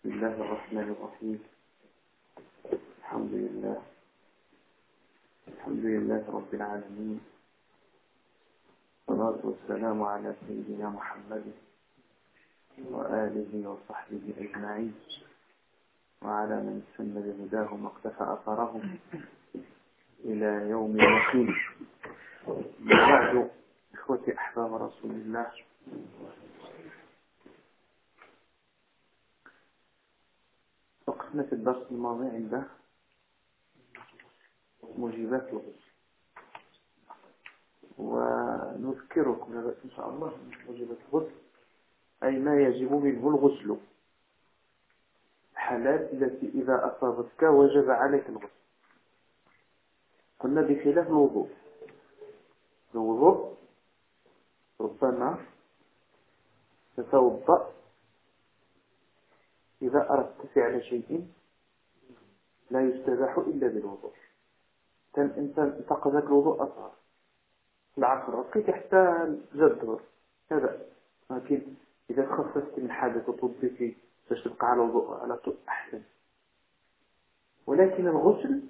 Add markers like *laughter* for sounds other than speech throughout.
بسم الله الرحمن الرحيم. الحمد لله. الحمد لله رب العالمين. والصلاة والسلام على سيدنا محمد وآله وصحبه أجمعين. وعلى من سن بهداهم واقتفى أثرهم إلى يوم الدين. بعد إخوتي أحباب رسول الله وقفنا في الدرس الماضي عند موجبات الغسل ونذكركم إن شاء الله موجبات الغسل أي ما يجب منه الغسل. الحالات التي إذا أصابتك وجب عليك الغسل. قلنا بخلاف الوضوء. الوضوء ربما تتوضأ إذا أردت فعل شيء لا يستباح إلا بالوضوء. كان إنسان انتقذك الوضوء أصغر العصر بقيت حتى الجد هذا لكن إذا تخصصت من حدث فيه باش تبقى على وضوء على طول أحسن. ولكن الغسل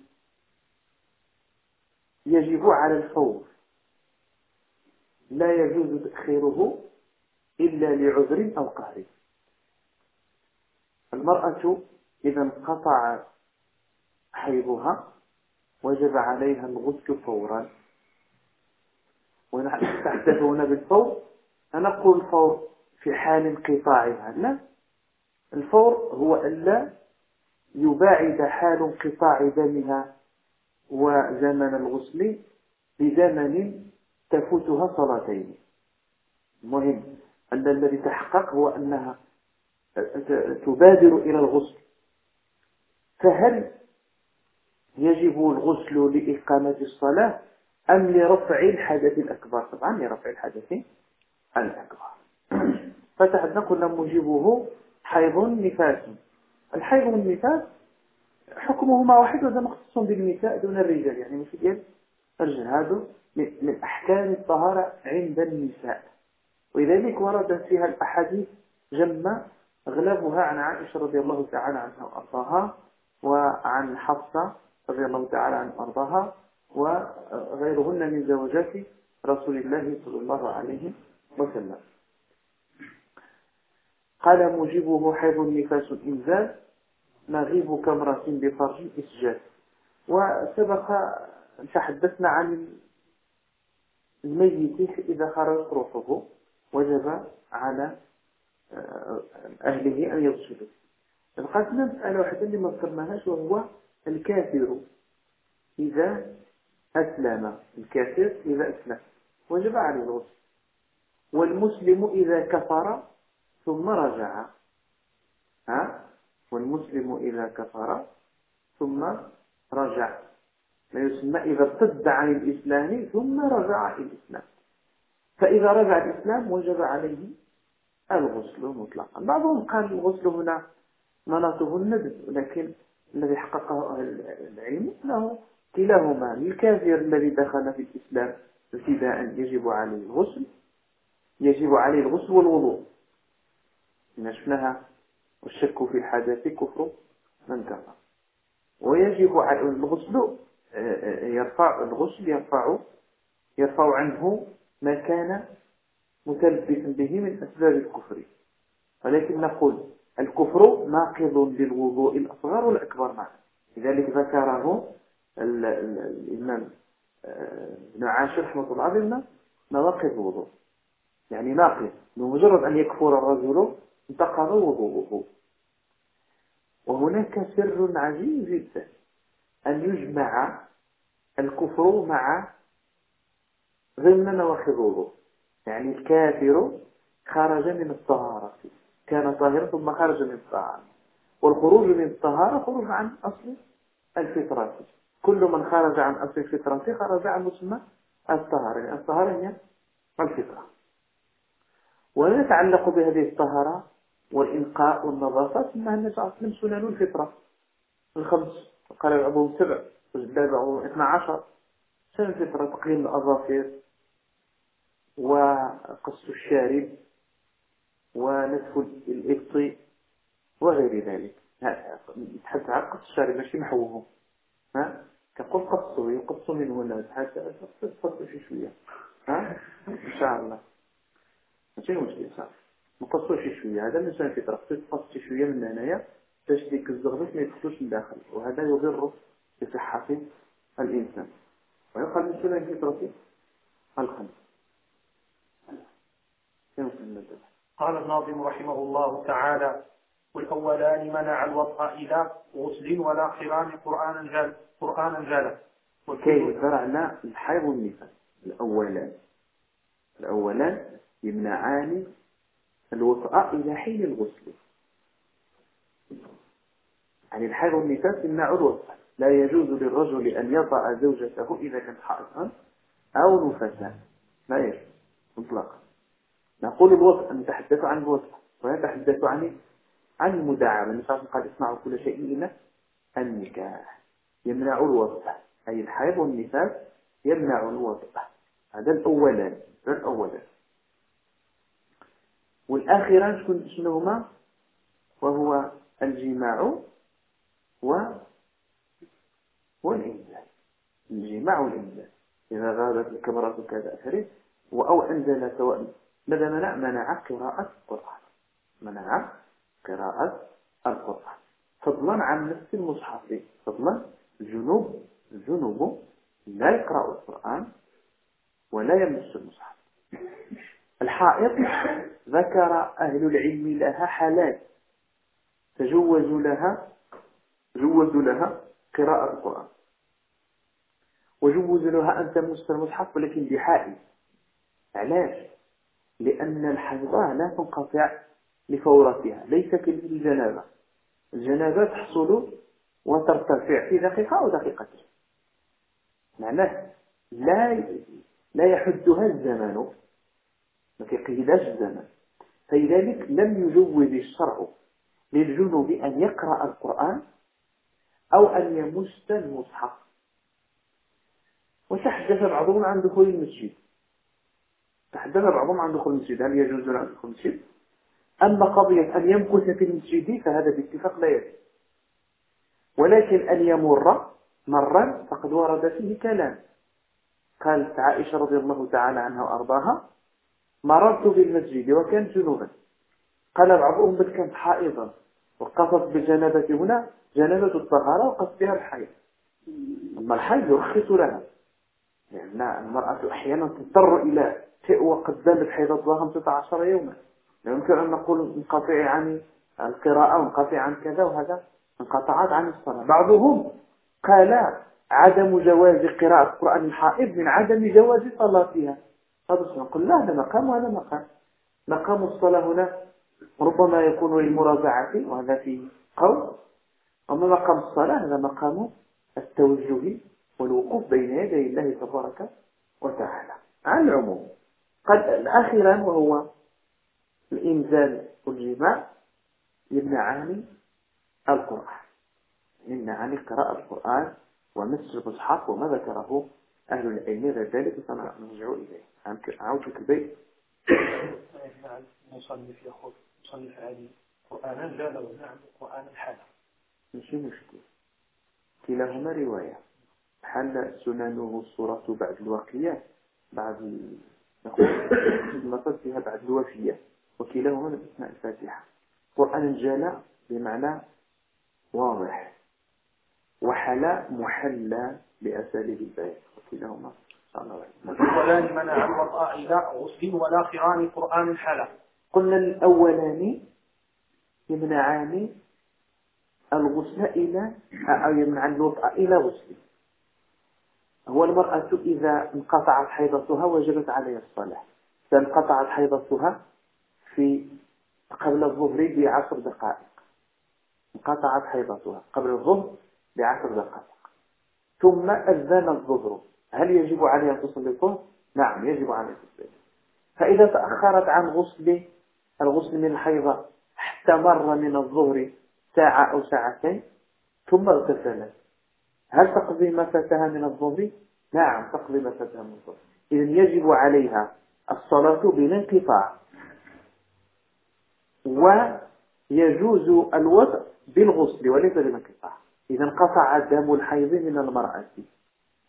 يجب على الفور. لا يجوز تأخيره إلا لعذر أو قهر. المرأة إذا انقطع حيضها وجب عليها الغسل فورا. ونحن *coughs* تحدثون بالفور. نقول الفور في حال انقطاعها. لا. الفور هو ألا يباعد حال انقطاع دمها وزمن الغسل بزمن تفوتها صلاتين. المهم أن الذي تحقق هو أنها تبادر إلى الغسل. فهل يجب الغسل لإقامة الصلاة أم لرفع الحدث الأكبر؟ طبعا لرفع الحدث الأكبر. *clears throat* فتحدنا قلنا موجبه حيض نفاس الحيض والنفاس حكمهما واحد وهذا مخصوص بالنساء دون الرجال يعني مش ديال الرجل هذا من أحكام الطهارة عند النساء. ولذلك ورد فيها الأحاديث جمة أغلبها عن عائشة رضي الله تعالى عنها وأرضاها وعن حفصة رضي الله تعالى عنها وأرضاها وغيرهن من زوجات رسول الله صلى الله عليه وسلم. قال موجبه حيض النفاس إنزال نغيب كمرة بفرج إسجاد. وسبق تحدثنا عن الميت إذا خرجت روحه وجب على أهله أن يغسلوا بقات مسألة واحدة اللي ما ذكرناهاش وهو الكافر. إذا أسلم. الكافر إذا أسلم. وجب عليه الغسل. والمسلم إذا كفر ثم رجع. ها؟ والمسلم إذا كفر ثم رجع. ما يسمى إذا ارتد عن الإسلام ثم رجع إلى الإسلام. فإذا رجع الإسلام وجب عليه الغسل مطلقا. بعضهم قال الغسل هنا مناطه الندب لكن الذي حققه أهل العلم أنه كلاهما. الكافر الذي دخل في الإسلام ابتداء يجب عليه الغسل يجب عليه الغسل والوضوء. شفناها والشك في الحدث كفر من كفر. ويجب على الغسل يرفع الغسل يرفع يرفع عنه ما كان متلبسا به من أسباب الكفر. ولكن نقول الكفر ناقض للوضوء الأصغر والأكبر معا لذلك ذكره الإمام آه، ابن عاشر رحمة الله نواقض الوضوء. يعني ناقض بمجرد أن يكفر الرجل انتقض وضوءه. وهناك سر عجيب جدا أن يجمع الكفر مع ضمن نواقض الوضوء. يعني الكافر خرج من الطهارة. كان طاهرا ثم خرج من الطهارة. والخروج من الطهارة خروج عن أصل الفطرة. كل من خرج عن أصل الفطرة خرج عن مسمى الطهارة. يعني الطهارة هي الفطرة. ويتعلق بهذه الطهارة والإنقاء والنظافة ثم أن من سنن الفطرة. الخمس قال بعضهم سبع وجدال بعضهم اثنى عشر. سنن الفطرة تقليم الأظافر. وقص الشارب ونتف الإبط وغير ذلك. عن قص الشارب ماشي محوهم ها؟ كقول قصوا يقصوا من هنا. حتى تقصوا شي شوية. ها؟ إن شاء الله. ماشي مشكلة صح. نقصوا شي شوية. هذا الإنسان في طرف تقص شي شوية من هنايا باش ديك الزغبة ما يدخلوش من داخل. وهذا يضر بصحة الإنسان. ويقال سنة في طرفه الخمس. قال الناظم رحمه الله تعالى والأولان منع الوضع إلى غسل ولا قرآن قرآنا جل قرآنا جل. كيف زرعنا الحيض والنفاس. الأولان. الأولان يمنعان الوطأ إلى حين الغسل. يعني الحيض والنفاس يمنع الوطأ. لا يجوز للرجل أن يطأ زوجته إذا كانت حائضا أو نفسا لا يجوز. مطلقا. نقول الوطأ نتحدث عن الوطأ ونتحدث عن عن المداعبة النبي قال اصنعوا كل شيء إلا النكاح. يمنع الوطأ أي الحيض والنفاس يمنع الوطأ هذا الأولان. هذا الأولان. والآخران شنو هما وهو الجماع و والإنزال. الجماع والإنزال. إذا غابت الكبرة كذا أثرت أو أنزل سواء ماذا منع؟ منع قراءة القرآن. منع قراءة القرآن. فضلا عن نفس المصحف. فضلا الجنوب الجنوب لا يقرأ القرآن ولا يمس المصحف. الحائط ذكر أهل العلم لها حالات. تجوزوا لها جوزوا لها قراءة القرآن. وجوز لها أن تمس المصحف ولكن بحائل علاش؟ لأن الحيضة لا تنقطع لفورتها ليس كالجنابة الجنابة تحصل وترتفع في دقيقة أو دقيقتين. معناه لا لا يحدها الزمن ما كيقيدهاش الزمن فلذلك لم يجوز الشرع للجنوب أن يقرأ القرآن أو أن يمس المصحف. وتحدث بعضهم عن دخول المسجد تحدث بعضهم عن دخول المسجد. هل يجوز له أن يدخل المسجد؟ أما قضية أن يمكث في المسجد فهذا باتفاق لا يجوز. ولكن أن يمر مرا فقد ورد فيه كلام. قالت عائشة رضي الله تعالى عنها وأرضاها مررت بالمسجد وكان جنوبا. قال بعضهم بل كانت حائضا. وقصد بالجنابة هنا جنابة الطهارة وقصد بها الحيض. أما الحيض يرخص لها. لأن المرأة أحيانا تضطر إلى شيء وقد دامت حيضتها 15 يوما. يمكن أن نقول انقطع عن القراءة وانقطع عن كذا وهذا انقطعت عن الصلاة. بعضهم قال عدم جواز قراءة القرآن الحائض من عدم جواز صلاتها. هذا نقول لا هذا مقام وهذا مقام. مقام الصلاة هنا ربما يكون للمراجعة وهذا في قول. أما مقام الصلاة هذا مقام التوجه. والوقوف بين يدي الله تبارك وتعالى. عن العموم قد أخيرا وهو الإنزال والجماع يمنعان القرآن. يمنعان قراءة القرآن ومس المصحف وما ذكره أهل العلم. غير ذلك سنرجع إليه. عودة البيت. المصنف يقول مصنف هذه قرآنا لا لو نعم قرآنا حالا. ماشي مشكل كلاهما رواية. حل سننه الصورة بعد الواقية بعد المطر فيها بعد الوفية. وكلاهما من أسماء الفاتحة. قرآن جاء بمعنى واضح. وحلا محلى بأساليب البيت. وكلاهما الأولان منع إلى غسل ولا قران قرآن حلا. قلنا الأولان يمنعان الغسل إلى أو يمنع الوضع إلى غسل هو المرأة إذا انقطعت حيضتها وجبت عليها الصلاة. فانقطعت حيضتها في قبل الظهر بعشر دقائق. انقطعت حيضتها قبل الظهر بعشر دقائق. ثم أذن الظهر. هل يجب عليها أن تصلي الظهر؟ نعم يجب عليها تصلي. فإذا تأخرت عن غسل الغسل من الحيضة حتى مر من الظهر ساعة أو ساعتين ثم اغتسلت. هل تقضي ما فاتها من الظهر؟ نعم تقضي ما فاتها من الظهر إذا يجب عليها الصلاة بلا انقطاع يجوز الوضع بالغسل وليس بالانقطاع. إذا انقطع دم الحيض من المرأة.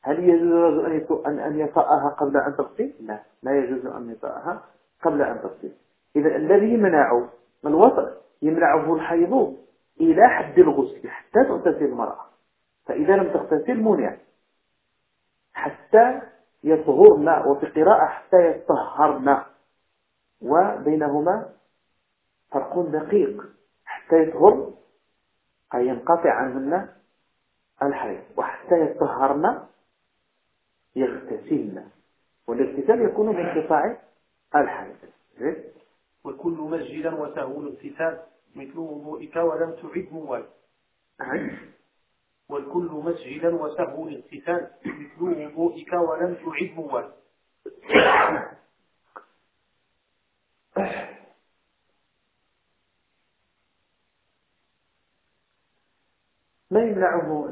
هل يجوز أن أن يطأها قبل أن تغسل؟ لا لا يجوز أن يطأها قبل أن تغسل. إذا الذي يمنع الوضع يمنعه الحيض إلى حد الغسل حتى تغتسل المرأة. فإذا لم تغتسل منع حتى يطهرن وفي قراءة حتى يطهرن. وبينهما فرق دقيق حتى يطهر أي ينقطع عنهن الحيض وحتى يطهرن يغتسلن. والاغتسال يكون بانقطاع الحيض وكل مسجدا وسهو الاغتسال مثل وضوئك ولم تعد موال. والكل مسجدا وسهو الاغتسال مثل وضوئك ولم تعد موال. ما يمنعه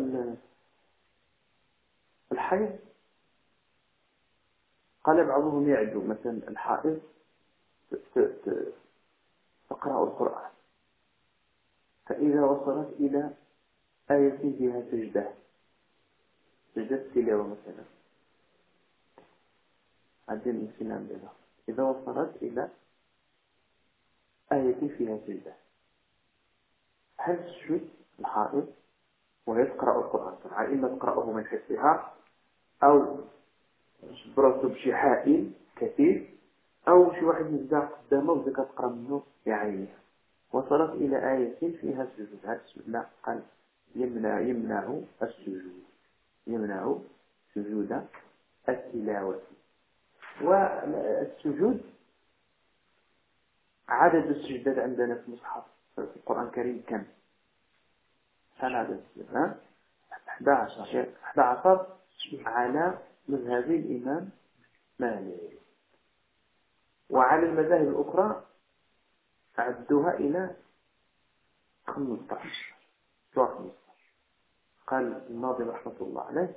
الحيض قال بعضهم يعدو مثلا الحائض تقرأ القرآن. فإذا وصلت إلى آية فيها سجدة. سجدة التلاوة مثلا. عندنا الإنسان بها. إذا وصلت إلى آية فيها سجدة. هل تسجد الحائض وهي تقرأ القرآن؟ إما تقرأه من حفظها أو براسو بشي حائل كثير أو شي واحد يزدع قدامه وبدا كتقرأ منه بعينها وصلت إلى آية فيها سجود هذا لا قال يمنع يمنع السجود يمنع سجود التلاوة والسجود عدد السجدات عندنا في المصحف في القرآن الكريم كم؟ كم عدد السجدات؟ 11 11 على مذهب الإمام مالك وعلى المذاهب الأخرى عدوها إلى 15 قال الناظم رحمة الله عليه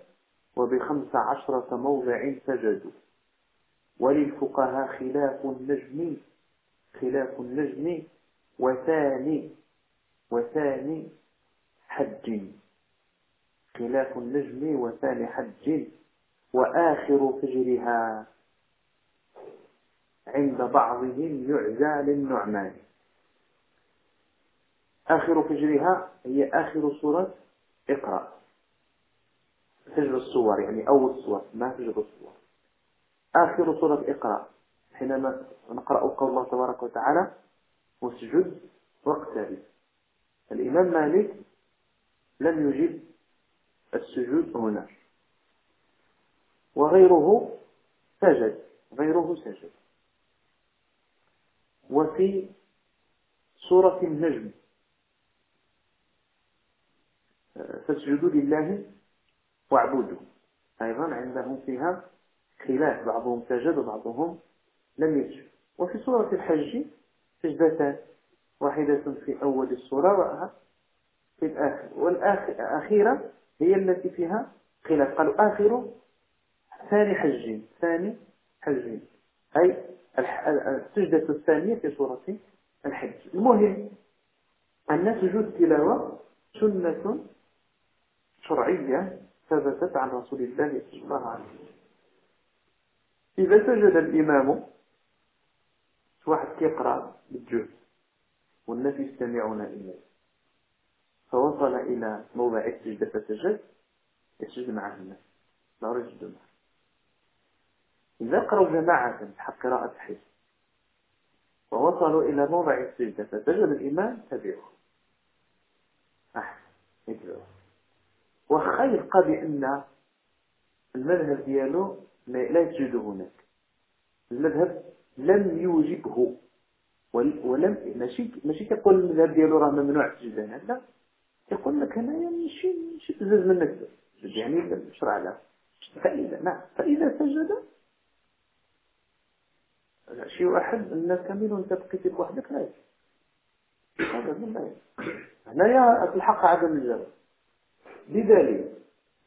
وبخمس عشرة موضع سجدوا. وللفقهاء خلاف النجم خلاف النجم وثاني وثاني حج. خلاف النجم وثاني حج وآخر فجرها عند بعضهم يعزى للنعمان. آخر فجرها هي آخر سورة اقرأ. فجر الصور يعني أول الصور ما فجر الصور آخر سورة اقرأ. حينما نقرأ قول الله تبارك وتعالى واسجد واقترب. الإمام مالك لم يجب السجود هنا. وغيره سجد غيره سجد. وفي سورة النجم فاسجدوا لله واعبدوا. أيضا عندهم فيها خلاف. بعضهم سجد وبعضهم لم يسجد. وفي سورة الحج سجدتان واحدة في أول السورة في الآخر. والأخيرة هي التي فيها خلاف. قالوا آخر ثاني حج ثاني حج. أي السجدة الثانية في سورة الحج. المهم أن سجود التلاوة سنة شرعية ثبتت عن رسول الله صلى الله عليه وسلم. إذا سجد الإمام واحد كيقرأ بالجهد والناس يستمعون إليه. فوصل إلى موضع السجدة فسجد يسجد معه الناس. لا يسجد معه إذا قرأوا جماعة حق قراءة حزب ووصلوا إلى موضع السجدة فسجد الإمام تبعه أحسن. يتبعه وخير بأن المذهب ديالو لا يسجد هناك. المذهب لم يوجبه ولم ماشي ماشي كيقول المذهب ديالو راه ممنوع السجود هنا لا. يقول لك هنايا ماشي ماشي تزز منك. يعني شرع له. فإذا نعم. فإذا سجد شي واحد الناس كاملين تبقي تبقى وحدك لا هذا من لا هنايا الحق عدم الجواب بدليل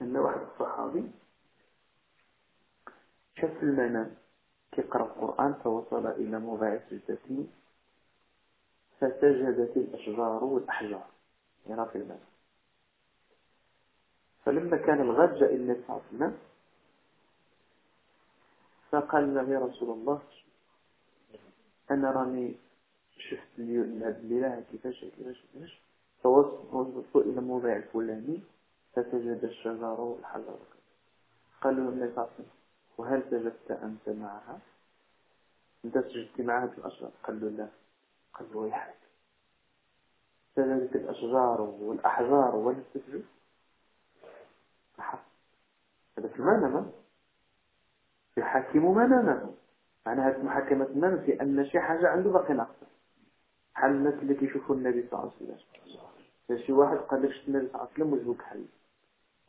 أن واحد الصحابي شاف المنام كيقرأ القرآن فوصل إلى موضع سجدته فسجدت الأشجار والأحجار. يرى في الماء فلما كان الغد جاء النبي صلى الله عليه وسلم فقال له يا رسول الله أنا راني شفت هذه الليلة كيفاش كيفاش كيفاش؟ فوصلت إلى الموضع الفلاني فسجد الشجر والحجر. قالوا له عليه وسلم وهل سجدت أنت معها؟ أنت سجدت معها في الأشجار. قال له لا. قال له ويحك؟ سجدت الأشجار والأحجار ولا تسجد هذا في المنامة. يحكم منامة. معناها محاكمة المنام في أن شي حاجة عنده باقي ناقصة. بحال الناس اللي كيشوفوا النبي صلى الله عليه وسلم. شي واحد قال لك شفت النبي صلى الله عليه وسلم وجهك حي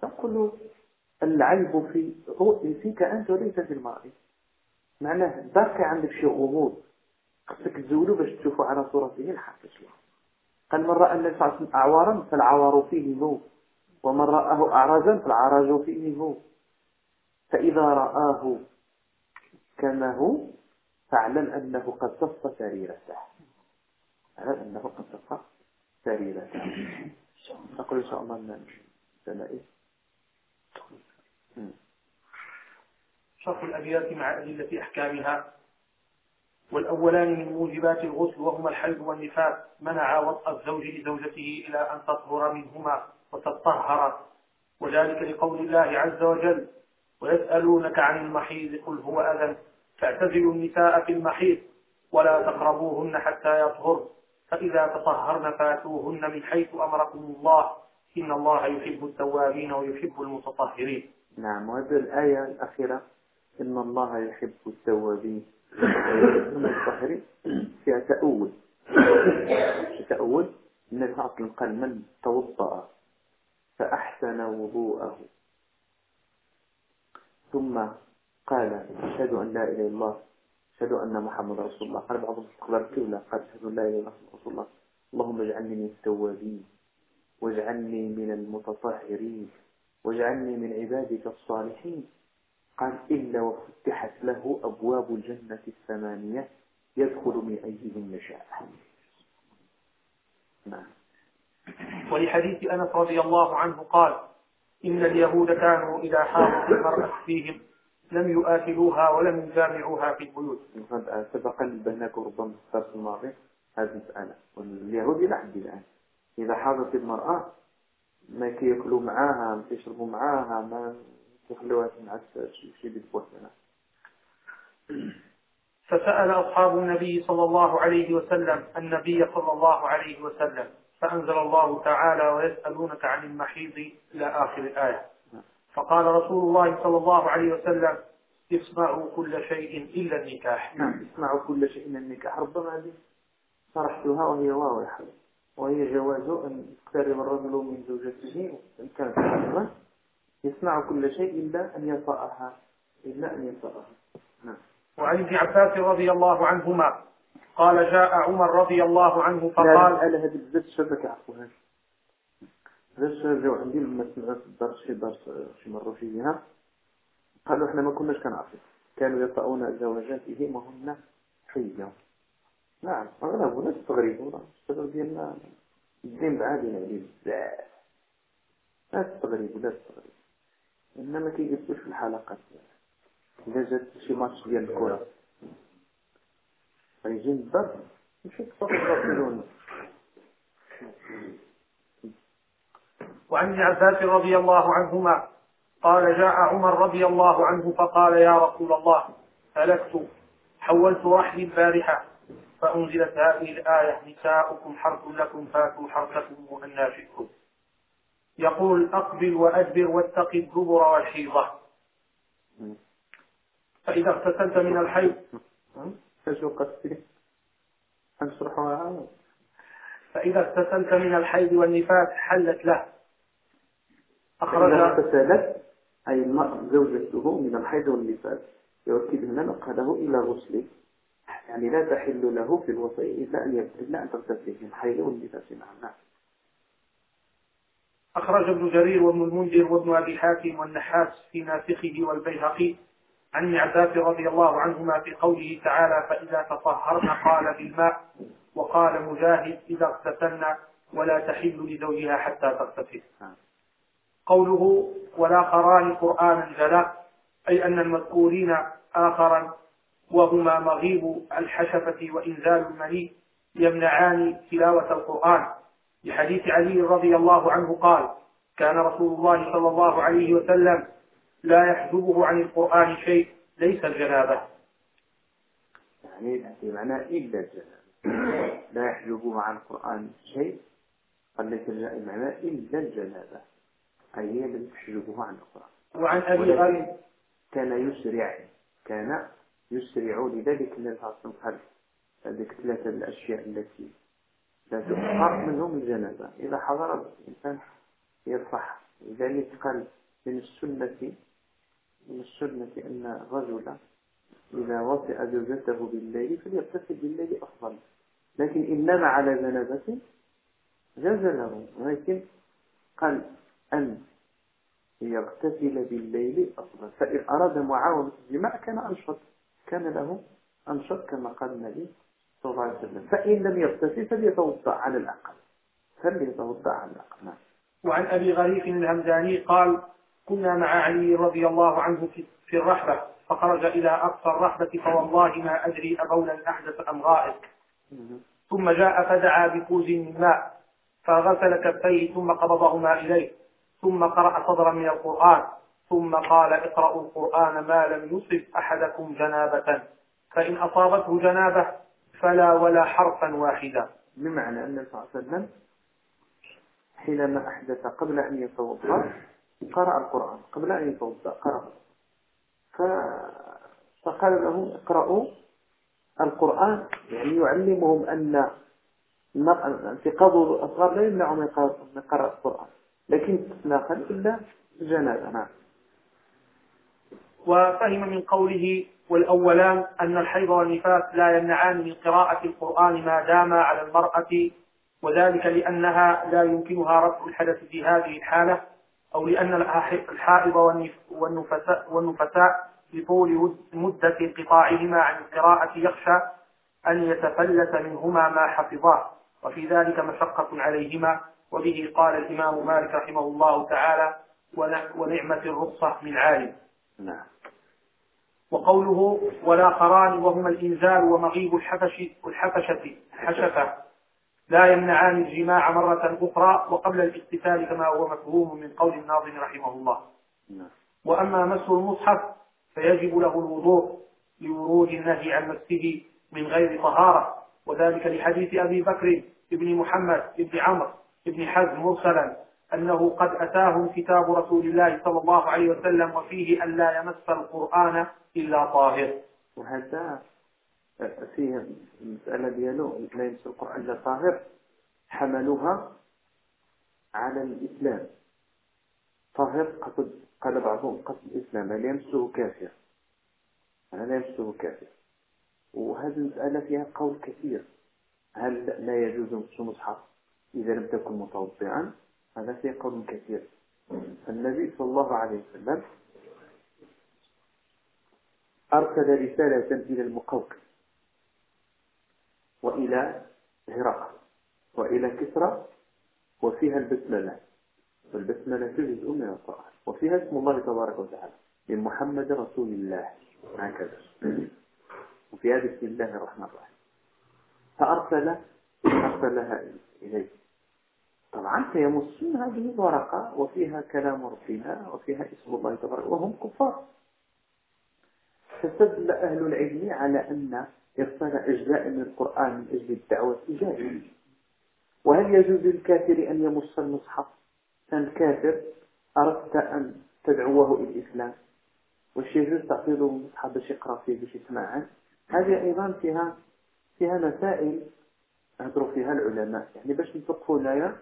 تقول العيب في فيك أنت وليس في المرء معناه باقي عندك شي غموض خصك تزولو باش تشوفوا على صورته الحقيقية قال من رأى النبي صلى الله عليه وسلم أعوارا فالعوار فيه نور ومن رآه أعراجا فالعراج فيه نور فإذا رآه كما هو فاعلم أنه قد صف سريرته. اعلم أنه قد صف سريرته. نقول إن شاء الله سنائي شرح الأبيات مع أدلة أحكامها. والأولان من موجبات الغسل وهما الحيض والنفاس منع وطأ الزوج لزوجته إلى أن تطهر منهما وتطهر. وذلك لقول الله عز وجل ويسألونك عن المحيض قل هو أذى فاعتزلوا النساء في المحيض ولا تقربوهن حتى يطهر فإذا تطهرن فاتوهن من حيث أمركم الله. إن الله يحب التوابين ويحب المتطهرين. نعم وهذه الآية الأخيرة إن الله يحب التوابين المتطهرين فيها تأول. تأول عليه وسلم قال من توضأ فأحسن وضوءه. ثم قال أشهد أن لا إله إلا الله أشهد أن محمد رسول الله. قال بعضهم استقبل القبلة قال أشهد أن لا إله إلا الله رسول الله. اللهم اجعلني من التوابين. واجعلني من المتطهرين واجعلني من عبادك الصالحين. قال إلا وفتحت له أبواب الجنة الثمانية يدخل من أيهم شاء نعم. ولحديث أنس رضي الله عنه قال إن اليهود كانوا إذا حاضت المرأة فيهم لم يؤكلوها ولم يجامعوها في البيوت. سبق البناك ربما في الدرس الماضي. هذه المسألة واليهود إلى حد الآن. إذا حاضت المرأة ما كيأكلوا معاها ما كيشربوا معاها ما يخلوها مع شي بيتبوحنا فسأل أصحاب النبي صلى الله عليه وسلم النبي صلى الله عليه وسلم فأنزل الله تعالى ويسألونك عن المحيض إلى آخر الآية. فقال رسول الله صلى الله عليه وسلم اسمعوا كل شيء إلا النكاح. نعم اسمعوا كل شيء إلا النكاح. ربما هذه صرحتها وهي واضحة. وهي جواز أن يقترب الرجل من زوجته إن كانت حرما يسمع كل شيء إلا أن يطأها إلا أن يطأها. نعم. وعن ابن عباس رضي الله عنهما قال جاء عمر رضي الله عنه فقال لا لا هذه بالذات الشبكة عفوا. علاش جاو عندي لما في الدرس شي درس شي مرة فيها قالوا إحنا ما كناش كنعرفوا. كانوا يطأون زوجاتهم وهن حية. نعم أغلب الناس تستغربوا الشباب ديالنا الدين بعادين عليه بزاف. لا تستغربوا لا تستغربوا إنما كيجلسوش في الحلقات. إذا جات شي ماتش ديال الكرة. غيجي الدرس مش تصفر وعن ابن رضي الله عنهما قال جاء عمر رضي الله عنه فقال يا رسول الله هلكت حولت رحلي البارحة. فأنزلت هذه الآية نساؤكم حرث لكم فاتوا حرثكم أن شئتم يقول أقبل وأدبر واتق الدبر والحيضة. فإذا اغتسلت من الحيض. فإذا اغتسلت من الحيض والنفاس حلت له. أخرج اغتسلت أي المرء زوجته من الحيض والنفاس يؤكد هنا نقله إلى غسله. يعني لا تحل له في الوصي إلا أن إلا أن تغتسل من الحيض والنفاس نعم أخرج ابن جرير وابن المنذر وابن أبي حاتم والنحاس في ناسخه والبيهقي عن عباس رضي الله عنهما في قوله تعالى فإذا تطهرن قال بالماء وقال مجاهد إذا اغتسلنا ولا تحل لزوجها حتى تغتسل نعم. قوله والآخران قرآنا جلا أي أن المذكورين آخرا وهما مغيب الحشفة وإنزال المني يمنعان تلاوة القرآن. لحديث علي رضي الله عنه قال كان رسول الله صلى الله عليه وسلم لا يحجبه عن القرآن شيء ليس الجنابة. يعني بمعنى إلا الجنابة. لا يحجبه عن القرآن شيء قال ليس المعنى إلا الجنابة. أي هي التي تحجبه عن القرآن. وعن أبي غريب كان يسرع كان يسرع لذلك وسلم قال هذه ثلاثة الأشياء التي لا تؤخر منهم الجنابة إذا حضر الإنسان يرفح لذلك قال من السنة من السنة أن الرجل إذا وطئ زوجته بالليل فليغتسل بالليل أفضل. لكن إن نام على جنابة جاز له. ولكن قال أن يغتسل بالليل أفضل. فإن أراد معاونة الجماع كان أنشط. كان له أنشط كما قال النبي صلى الله عليه وسلم. فإن لم يغتسل فليتوضأ على الأقل. فليتوضأ على الأقل. نعم. وعن أبي غريف الهمداني قال كنا مع علي رضي الله عنه في الرحبة فخرج إلى أقصى الرحبة فوالله ما أدري أبولا أحدث أم غائب. ثم جاء فدعا بكوز من ماء فغسل كفيه ثم قبضهما إليه ثم قرأ صدرا من القرآن. ثم قال اقرأوا القرآن ما لم يصب أحدكم جنابة. فإن أصابته جنابة فلا ولا حرفا واحدا. بمعنى أن صلى الله عليه وسلم حينما أحدث قبل أن يتوضأ قرأ القرآن. قبل أن يتوضأ قرأ. فقال لهم اقرأوا القرآن. يعني يعلمهم أن انتقاض الأصغر لا يمنع من قراءة القرآن. لكن إطلاقا إلا الجنازة نعم. وفهم من قوله والأولان أن الحيض والنفاس لا يمنعان من قراءة القرآن ما دام على المرأة وذلك لأنها لا يمكنها رفع الحدث في هذه الحالة أو لأن الحائض والنفساء, والنفساء بطول مدة انقطاعهما عن القراءة يخشى أن يتفلت منهما ما حفظاه وفي ذلك مشقة عليهما وبه قال الإمام مالك رحمه الله تعالى ونعمة الرخصة من عالم. نعم. وقوله والآخران وهما الإنزال ومغيب الحفش الحفشة حشفة لا يمنعان الجماع مرة أخرى وقبل الاغتسال كما هو مفهوم من قول الناظم رحمه الله. نعم. وأما مس المصحف فيجب له الوضوء لورود النهي عن مسه من غير طهارة وذلك لحديث أبي بكر بن محمد بن عمرو بن حزم مرسلا. أنه قد أتاهم كتاب رسول الله صلى الله عليه وسلم وفيه أن لا يمس القرآن إلا طاهر. وهذا فيه المسألة ديالو لا يمس القرآن إلا طاهر حملوها على الإسلام. طاهر قصد قال بعضهم قصد الإسلام لا يمسه كافر. لا يمسه كافر. وهذه المسألة فيها قول كثير. هل لا يجوز مصحف إذا لم تكن متوضعا؟ هذا فيه قول كثير. النبي صلى الله عليه وسلم أرسل رسالة إلى المقوقس وإلى هرقل وإلى كسرى وفيها البسملة. والبسملة جزء من القرآن. وفيها اسم الله تبارك وتعالى. من محمد رسول الله. هكذا. وفيها بسم الله الرحمن الرحيم. فأرسل أرسلها إليه. طبعا فيمسون هذه الورقة وفيها كلام ربنا وفيها اسم الله تبارك وهم كفار. فاستدل أهل العلم على أن إرسال أجزاء من القرآن من أجل الدعوة جائز. وهل يجوز للكافر أن يمس المصحف؟ أن كافر أردت أن تدعوه إلى الإسلام. وش يجوز تعطيله المصحف باش يقرأ فيه باش يسمع عنه هذه أيضا فيها فيها مسائل. هدروا فيها العلماء. يعني باش نتوقفوا هنايا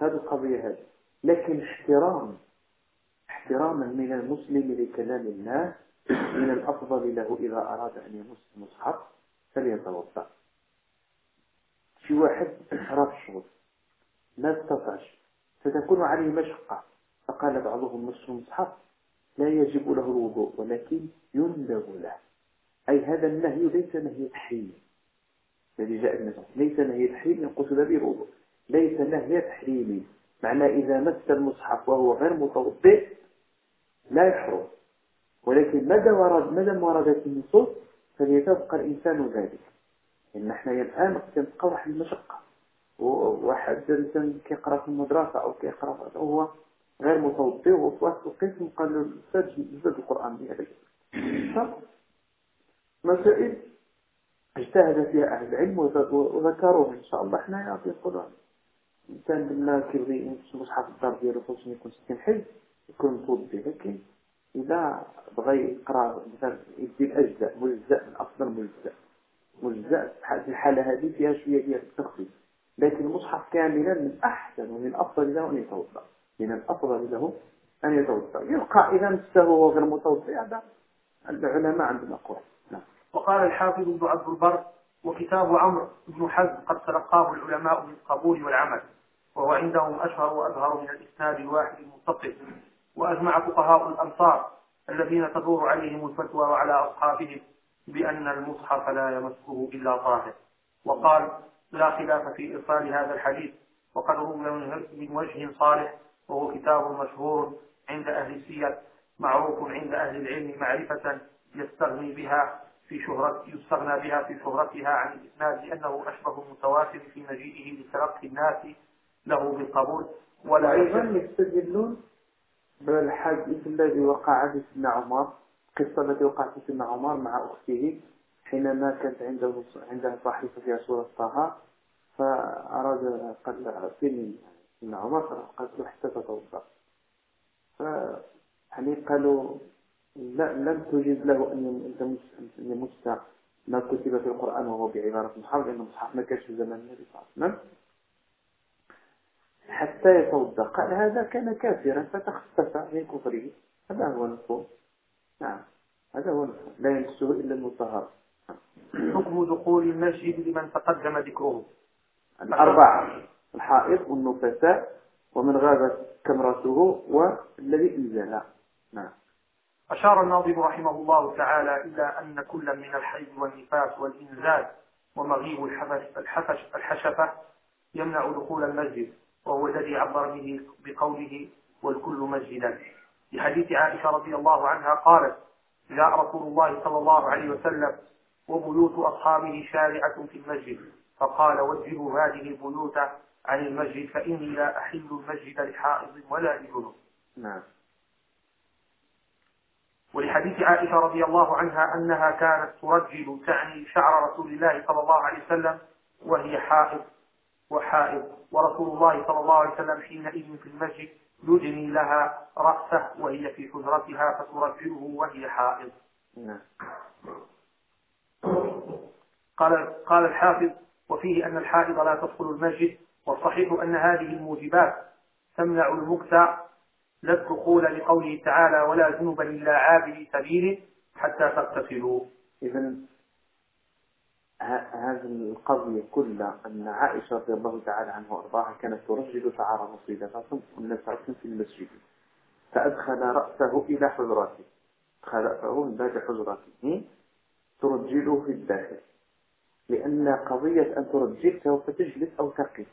هذه القضية هذه. لكن احترام احتراما من المسلم لكلام الله من الأفضل له إذا أراد أن يمس المصحف فليتوضأ. في واحد انحراف الشغل. ما استطعش ستكون عليه مشقة. فقال بعضهم مس المصحف. لا يجب له الوضوء ولكن يندب له. أي هذا النهي ليس نهي تحريم. الذي جاء بالنجاسة ليس نهي تحريم ينقص به الوضوء. ليس نهي تحريمي. معنى إذا مس المصحف وهو غير متوضئ لا يحرم. ولكن مدى ورد مدى وردت النصوص فليتبقى الإنسان ذلك. إن إحنا الآن كنبقى واحد المشقة. وواحد الإنسان كيقرأ في المدرسة أو كيقرأ وهو غير متوضئ واحد القسم قال له الأستاذ جزء القرآن ديالك مسائل اجتهد فيها أهل العلم وذكروها إن شاء الله. إحنا يعطي القرآن كان بالله كيبغي مصحف الدار ديالو خصو يكون 60 حزب يكون متوضي لكن إذا بغى يقرأ مثلا يدي الأجزاء مجزاء من أفضل مجزاء مجزاء في الحالة هذه فيها شوية ديال التخفيف لكن المصحف كاملا من أحسن ومن الأفضل له أن يتوضأ. من الأفضل له أن يتوضأ. يبقى إذا مسه وهو غير متوضئ هذا العلماء عندهم أقوال. نعم. وقال الحافظ ابن عبد البر وكتاب عمرو بن حزم قد تلقاه العلماء بالقبول والعمل وهو عندهم أشهر وأظهر من الإسناد الواحد المتصل. وأجمع فقهاء الأمصار الذين تدور عليهم الفتوى وعلى أصحابهم بأن المصحف لا يمسه إلا طاهر. وقال لا خلاف في إرسال هذا الحديث وقد روي من وجه صالح وهو كتاب مشهور عند أهل السير معروف عند أهل العلم معرفة يستغني بها في شهرة يستغنى بها في شهرتها عن الإسناد لأنه أشبه المتواتر في مجيئه لتلقي الناس له بالقبول. ولا أيضا يستدلون بالحادث الذي وقع في سيدنا عمر القصة التي وقعت في سيدنا عمر مع أخته حينما كانت عنده عندها صحيفة فيها سورة طه فأراد أعطيني سيدنا عمر قالت له حتى تتوضأ. ف يعني قالوا لا لم تجيز له أن يمس ما كتب في القرآن وهو بعبارة. مصحف لأن المصحف ما كانش في زمان النبي صلى الله عليه وسلم. حتى يتوضا قال هذا كان كافرا فتخفف من كفره. هذا هو المفهوم نعم. هذا هو المفهوم لا يمسه إلا المطهر. حكم دخول المسجد لمن تقدم ذكره. الأربعة. الحائط والنفساء ومن غابت كمرته والذي انزل. نعم. أشار الناظم رحمه الله تعالى إلى أن كل من الحيض والنفاس والإنزال ومغيب الحفش الحشفة يمنع دخول المسجد وهو الذي عبر به بقوله والكل مسجدا. لحديث عائشة رضي الله عنها قالت جاء رسول الله صلى الله عليه وسلم وبيوت أصحابه شارعة في المسجد فقال وجهوا هذه البيوت عن المسجد فإني لا أحل المسجد لحائض ولا لجنوب نعم. ولحديث عائشة رضي الله عنها أنها كانت ترجل تعني شعر رسول الله صلى الله عليه وسلم وهي حائض وحائض ورسول الله صلى الله عليه وسلم حينئذ في المسجد يدني لها رأسه وهي في حجرتها فترجله وهي حائض نعم. قال قال الحافظ وفيه أن الحائض لا تدخل المسجد والصحيح أن هذه الموجبات تمنع المكتع لا الدخول لقوله تعالى ولا جنبا إلا عابر سبيل حتى تغتسلوا إذا هذه القضية كلها أن عائشة رضي الله تعالى عنها وأرضاها كانت ترجل شعر مصيبة والناس في المسجد. فأدخل رأسه إلى حجرته. رأسه من باب حجرته. ترجله في الداخل. لأن قضية أن ترجل سوف تجلس أو تقف.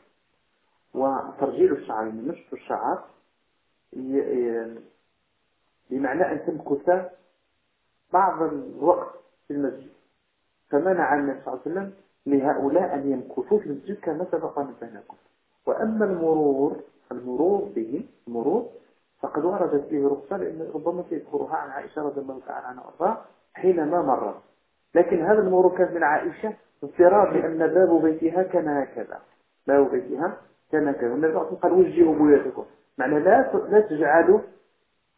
وترجيل الشعر من نشط الشعر بمعنى أن تمكث بعض الوقت في المسجد. فمنع النبي صلى الله عليه وسلم لهؤلاء أن يمكثوا في المسجد كما سبق بينكم. وأما المرور المرور به المرور فقد وردت فيه رخصة لأن ربما تذكرها عن عائشة رضي الله تعالى عنها وأرضاها حينما مرت لكن هذا المرور كان من عائشة اضطرار لأن باب بيتها كان هكذا. باب بيتها كان هكذا. والنبي صلى الله عليه وسلم قال وجهوا بيوتكم. معنى لا تجعلوا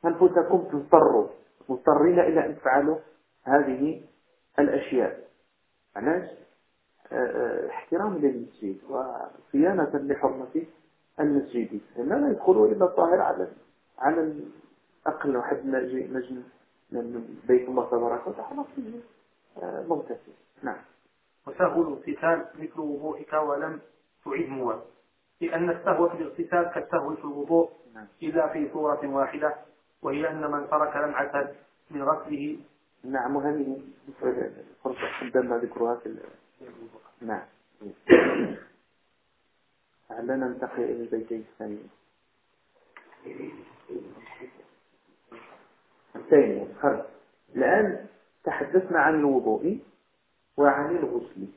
أنفسكم تضطروا مضطرين إلى أن تفعلوا هذه الأشياء. علاش آه، آه، احترام للمسجد وصيانة لحرمة المسجد. لا يدخلوا إلا الطاهر على على الأقل واحد نجي نجي من بيت الله تبارك وتعالى آه، مغتسل نعم. وسهل الاغتسال مثل وضوءك ولم تعد مواد لأن السهو في الاغتسال كالسهو في الوضوء نعم. إلا في صورة واحدة وهي أن من ترك لمعة من غسله. نعم وهذه فرصة قدمنا ذكرها في نعم. لعلنا ننتقل إلى البيتين الثانيين؟ الثاني خرج الآن تحدثنا عن الوضوء وعن الغسل.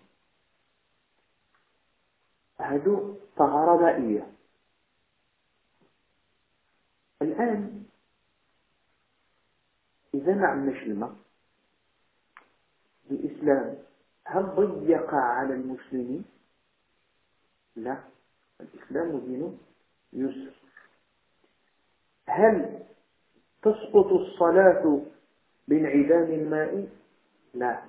هذو طهارة مائية الآن إذا ما عندناش الماء الإسلام هل ضيق على المسلمين؟ لا الإسلام دين يسر. هل تسقط الصلاة بانعدام الماء؟ لا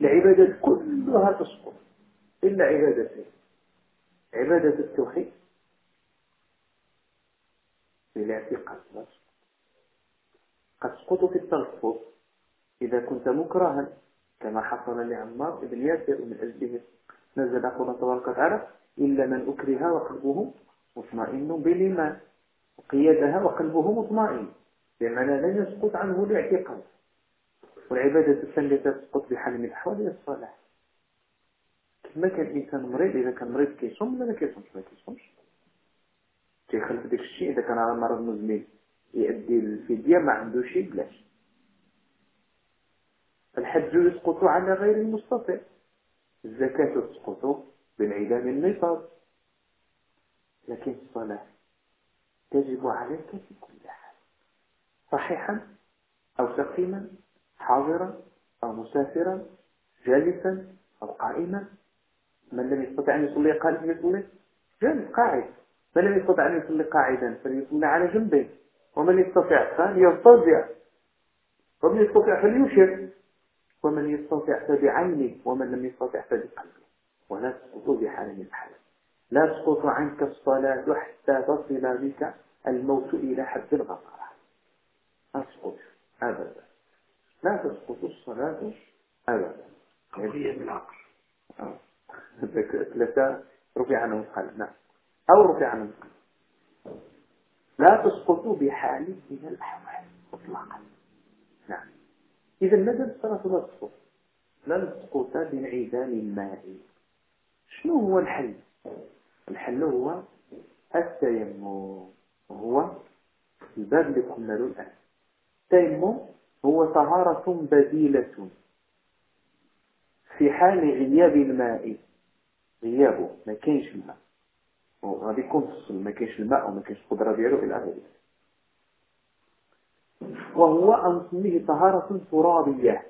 العبادة كلها تسقط إلا عبادتين. عبادة التوحيد. بالاعتقاد قد تسقط في التلفظ. إذا كنت مكرها كما حصل لعمار بن ياسر من أجله. نزل قول تبارك وتعالى إلا من أكره وقلبه مطمئن بالإيمان وقيادها وقلبه مطمئن بمعنى لن يسقط عنه الاعتقاد. والعبادة الثانية تسقط بحال من الأحوال هي كما كان الإنسان مريض إذا كان مريض كيصوم ولا ما كيصومش؟ ما كيصومش. كيخلف داك الشيء إذا كان على مرض مزمن يؤدي الفدية ما عنده شيء بلاش. الحج يسقط على غير المستطيع. الزكاة تسقط بانعدام النصاب. لكن الصلاة تجب عليك في كل حال. صحيحا أو سقيما حاضرا أو مسافرا جالسا أو قائما. من لم يستطع أن يصلي قائما يصلي جالس قاعد. من لم يستطع أن يصلي قاعدا فليصلي على جنبه. ومن يستطع فليضطجع ومن يستطع فليشر ومن يستطع فبعينه. ومن لم يستطع فبقلبه. ولا تسقط بحال من الحال لا تسقط عنك الصلاة حتى تصل بك الموت إلى حد الغفرة لا تسقط. أبدا. لا تسقط الصلاة أبدا. قضية بالعقل آه. ثلاثة رفع عنه القلب نعم. أو رفع عنه القلب لا تسقط بحال من الأحوال مطلقا. نعم. إذا ماذا الصلاة لا تسقط لن تسقط بانعدام الماء. شنو هو الحل؟ الحل هو التيمم. هو الباب اللي له الآن. التيمم هو طهارة بديلة. في حال غياب الماء. غيابه ما كاينش الماء. وغادي يكون ما كاينش الماء وما كاينش القدرة ديالو إلى آخره. وهو أن نسميه طهارة ترابية.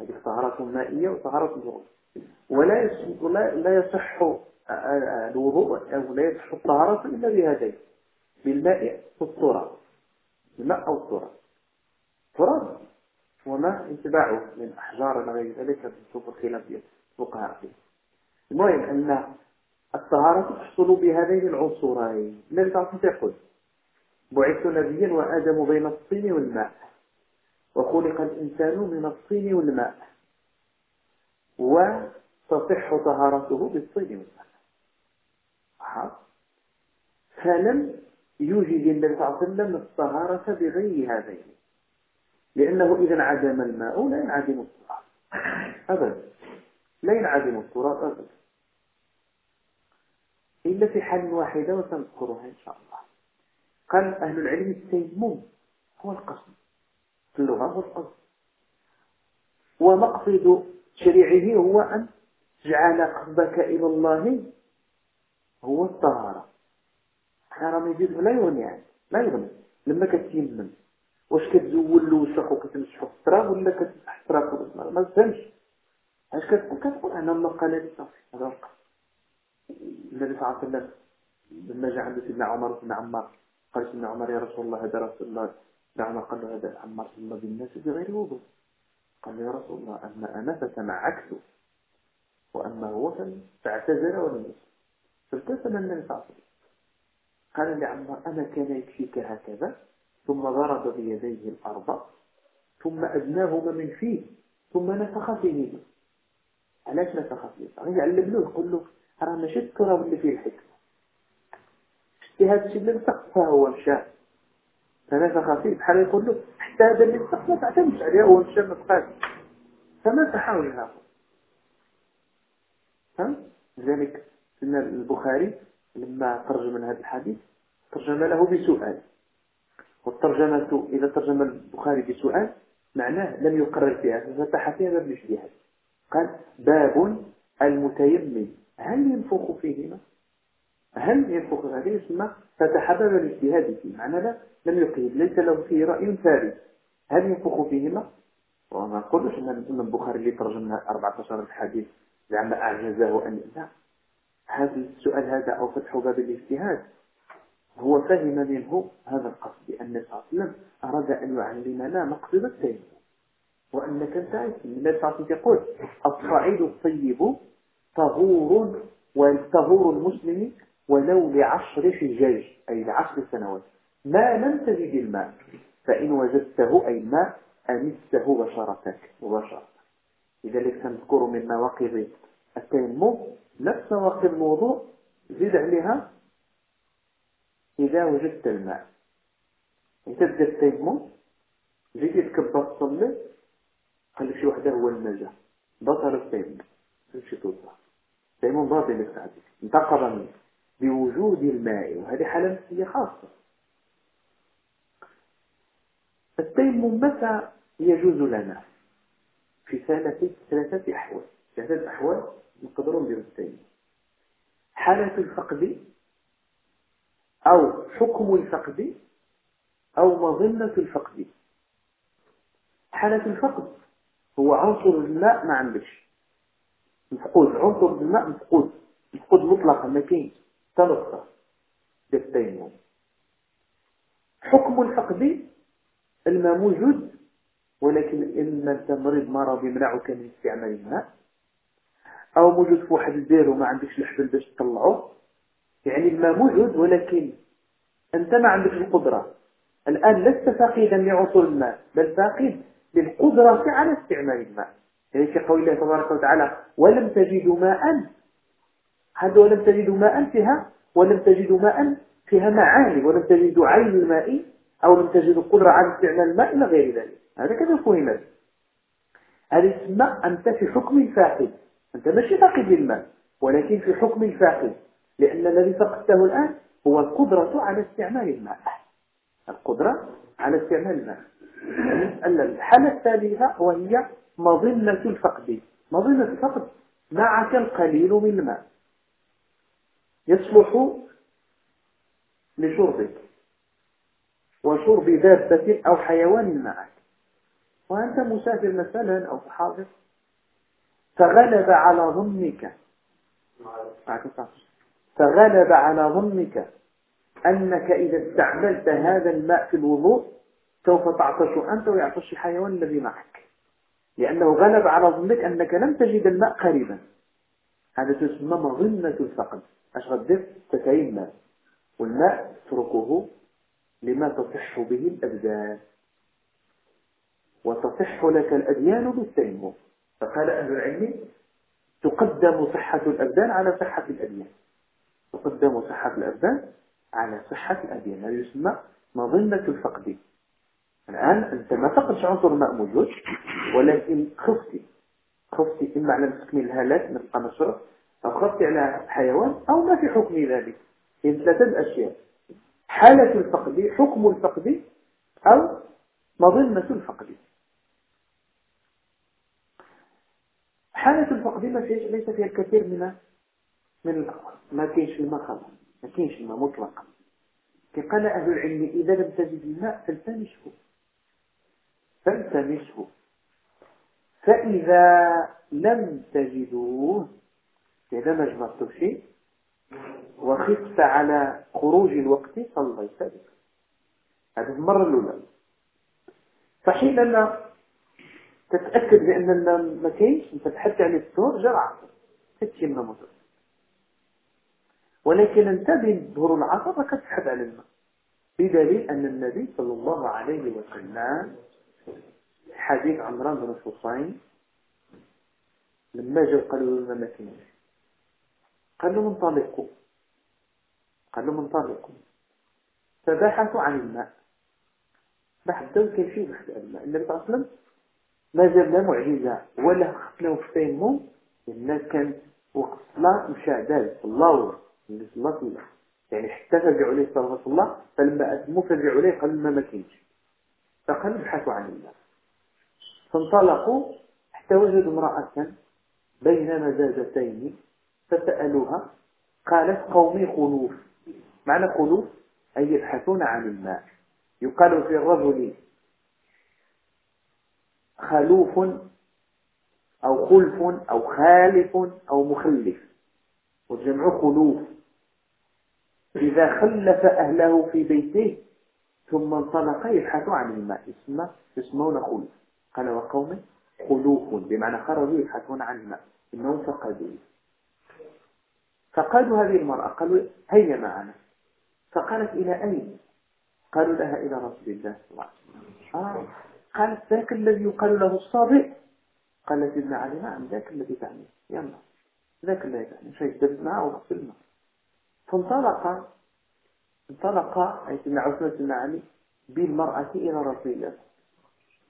هذه طهارة مائية وطهارة ترابية. ولا لا لا يصح الوضوء أو لا يصح الطهارة إلا بهذين. بالماء والتراب. الماء أو التراب تراب. وما انتباعه من أحجار إلى غير ذلك تشوف الخلاف ديال الفقهاء فيه. المهم أن الطهارة تحصل بهذين العنصرين. الذي تعرف تقول بعثت نبيا وآدم بين الطين والماء. وخلق الإنسان من الطين والماء. وتصح طهارته بالطين والماء. فلم يوجد النبي صلى الله عليه وسلم الطهارة بغير هذين. لأنه إذا انعدم الماء لا ينعدم التراب. أبدا. لا ينعدم التراب أبدا. إلا في حال واحدة وسنذكرها إن شاء الله. قال أهل العلم التيمم هو القصد. في اللغة هو القصد. ومقصد شريعه هو أن تجعل قصدك إلى الله هو الطهارة. حرام يجيب لا يغني يعني لا يغني. لما كتيمم. واش كتزول الوسخ وكتمسحو في التراب ولا كتمسح التراب ما تفهمش. اش كتقول كتقول أنا ما قال لي صافي هذا النبي صلى الله عليه وسلم لما جاء عند سيدنا عمر بن عمار قال سيدنا عمر يا رسول الله هذا رسول الله. عمر قال له هذا عمار صلى بالناس بغير وضوء. قال يا رسول الله أما أنا فتمعكت وأما هو فاعتذر ولم يصل فابتسم النبي صلى الله عليه وسلم. قال لعمر أما كان يكفيك هكذا؟ ثم ضرب بيديه الأرض ثم أدناهما من فيه ثم نفخ فيهما. علاش نفخ فيه؟ يعلم له يقول له راه ماشي التراب اللي فيه الحكمة شتي هذا الشيء اللي نسق هو مشى فنفخ فيه بحال يقول له حتى هذا اللي نسق ما تعتمدش عليه هو مشى ما بقاش فما تحاول هذا لذلك سنة البخاري لما ترجم من هذا الحديث ترجم له بسؤال. والترجمة إذا ترجم البخاري بسؤال معناه لم يقرر فيها ففتح فيها باب الاجتهاد قال باب المتيمم. هل ينفخ فيهما؟ هل ينفخ هذه؟ يسمى فتح باب الاجتهاد فيه. معنى لا لم يقيد ليس له فيه رأي ثالث هل ينفخ فيهما؟ وما نقولش ان البخاري اللي ترجمنا 14 حديث لعل أعجزه ان لا. هذا السؤال هذا أو فتح باب الاجتهاد هو فهم منه هذا القصد بأن صلى أراد أن يعلمنا مقصد التيمم وأنك تعرف النبي صلى الله يقول الصعيد الطيب طهور وطهور المسلم ولو لعشر حجاج أي لعشر سنوات. ما لم تجد الماء فإن وجدته أي الماء أمسه بشرتك مباشرة لذلك سنذكر من نواقض التيمم نفس نواقض الوضوء زيد عليها. إذا وجدت الماء. أنت تبدأ التيمم جيت تكبر تصلي خلي شي وحده هو النجاة بطل التيمم تمشي توضع التيمم باطل لك ساعتك انتقض بوجود الماء. وهذه حالة نفسية خاصة. التيمم متى يجوز لنا؟ في ثلاثة ثلاثة أحوال. ثلاثة أحوال نقدرون نديروا التيمم. حالة الفقد أو حكم الفقد أو مظنة الفقد. حالة الفقد هو عنصر الماء ما عندش مفقود عنصر الماء مفقود مفقود مطلقا ما كاينش. تنقص بالتيمم حكم الفقد الماء موجود ولكن إما أنت مريض مرض يمنعك من استعمال الماء أو موجود في واحد البير وما عندكش الحبل باش تطلعه. يعني الماء موجود ولكن أنت ما عندك القدرة. الآن لست فاقدا لعصر الماء بل فاقد للقدرة على استعمال الماء. يعني في قول الله تبارك وتعالى ولم تجدوا ماء هذا ولم تجدوا ماء فيها ولم تجدوا ماء فيها معاني ولم تجدوا عين الماء أو لم تجدوا قدرة على استعمال الماء إلى غير ذلك. هذا كذا فهمت هذا اسمى أنت في حكم الفاقد. أنت ماشي فاقد للماء ولكن في حكم الفاقد. لأن الذي فقدته الآن هو القدرة على استعمال الماء. القدرة على استعمال الماء. الحالة الثالثة وهي مظنة الفقد. مظنة الفقد معك القليل من الماء. يصلح لشربك وشرب دابة أو حيوان معك. وأنت مسافر مثلا أو حاضر فغلب على ظنك. فغلب على ظنك أنك إذا استعملت هذا الماء في الوضوء سوف تعطش أنت ويعطش الحيوان الذي معك. لأنه غلب على ظنك أنك لم تجد الماء قريبا. هذا تسمى مظنة الفقد أش غدير تتيمم والماء تتركه لما تصح به الأبدان. وتصح لك الأديان بالتيمم فقال أهل العلم تقدم صحة الأبدان على صحة الأديان. تقدم صحة الأبدان على صحة الأديان. هذا يسمى مظنة الفقد. الآن أنت ما فقدش عنصر الماء موجود ولكن خفتي. خفتي إما على تكميل الهلاك نبقى مشروع أو خفتي على حيوان أو ما في حكم ذلك. هي ثلاثة أشياء. حالة الفقد حكم الفقد أو مظنة الفقد. حالة الفقد ما ليس فيها الكثير من من ما كاينش الماء خلاص ما كاينش الماء مطلقا قال أهل العلم إذا لم تجد الماء فالتمسه. فالتمسه. فإذا لم تجدوه إذا ما جمعت شيء. وخفت على خروج الوقت صليت بك. هذه المرة الأولى. فحينما تتأكد بأن الماء ما كاينش أنت تحت عليه السور جرعة تتشم مطلق. ولكن انتبه ظهور العصر راك تسحب على الماء بدليل أن النبي صلى الله عليه وسلم حديث عمران بن الحصين لما جاء قالوا له ما كاينش قال له انطلقوا قال له انطلقوا فبحثوا عن الماء. بحثوا كان شيء بحث الماء. النبي صلى الله عليه وسلم ما زال لا معجزة ولا خطلوا في الناس كانت وقت الصلاة مشى الله صلى يعني حتى فزعوا عليه صلى الله فلما أتموا فزعوا عليه قال ما ما كاينش فقال ابحثوا عن الله فانطلقوا حتى وجدوا امرأة بين مزازتين فسألوها قالت قومي خلوف. معنى خلوف؟ أي يبحثون عن الماء. يقال في الرجل خلوف أو خلف أو خالف أو مخلف. والجمع خلوف. إذا خلف أهله في بيته ثم انطلق يبحث عن الماء. اسمه يسمون خلف قال وقوم خلوف بمعنى خرجوا يبحثون عن الماء. إنهم فقدوا فقالوا هذه المرأة. قالوا هيا معنا؟ فقالت إلى أين؟ قالوا لها إلى رسول الله صلى الله عليه وسلم. آه. قالت ذاك الذي يقال له الصابئ قال سيدنا علي نعم ذاك الذي تعني. يلا. ذاك الذي تعني. شيء معه وغسلنا فانطلق انطلق أي سيدنا عثمان سيدنا علي بالمرأة إلى رسول الله.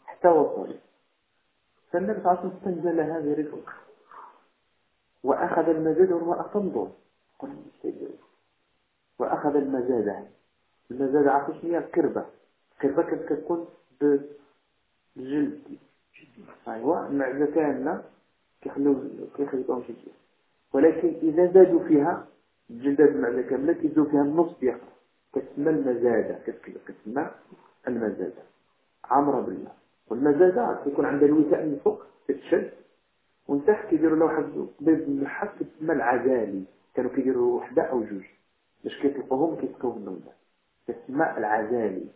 حتى وصل فالنبي صلى الله عليه وسلم استنزل هذه رفق وأخذ المزاد والمرأة تنظر وأخذ المزادة المزادة عرفتش هي القربة القربة كانت كتكون بالجلد أيوة المعزة كاملة شي شيء ولكن إذا زادوا فيها الجلدة المعزة كاملة كيزيدوا فيها النص ديالها كتسمى المزادة كتسمى المزادة. عمرة بالله والمزادة كيكون عندها الوثاء من فوق كتشد ومن تحت كيديروا له واحد بيض كتسمى العزالي. كانوا كيديروا وحدة أو جوج. باش كيطلقوهم كيتكونوا كتسمى العزالي.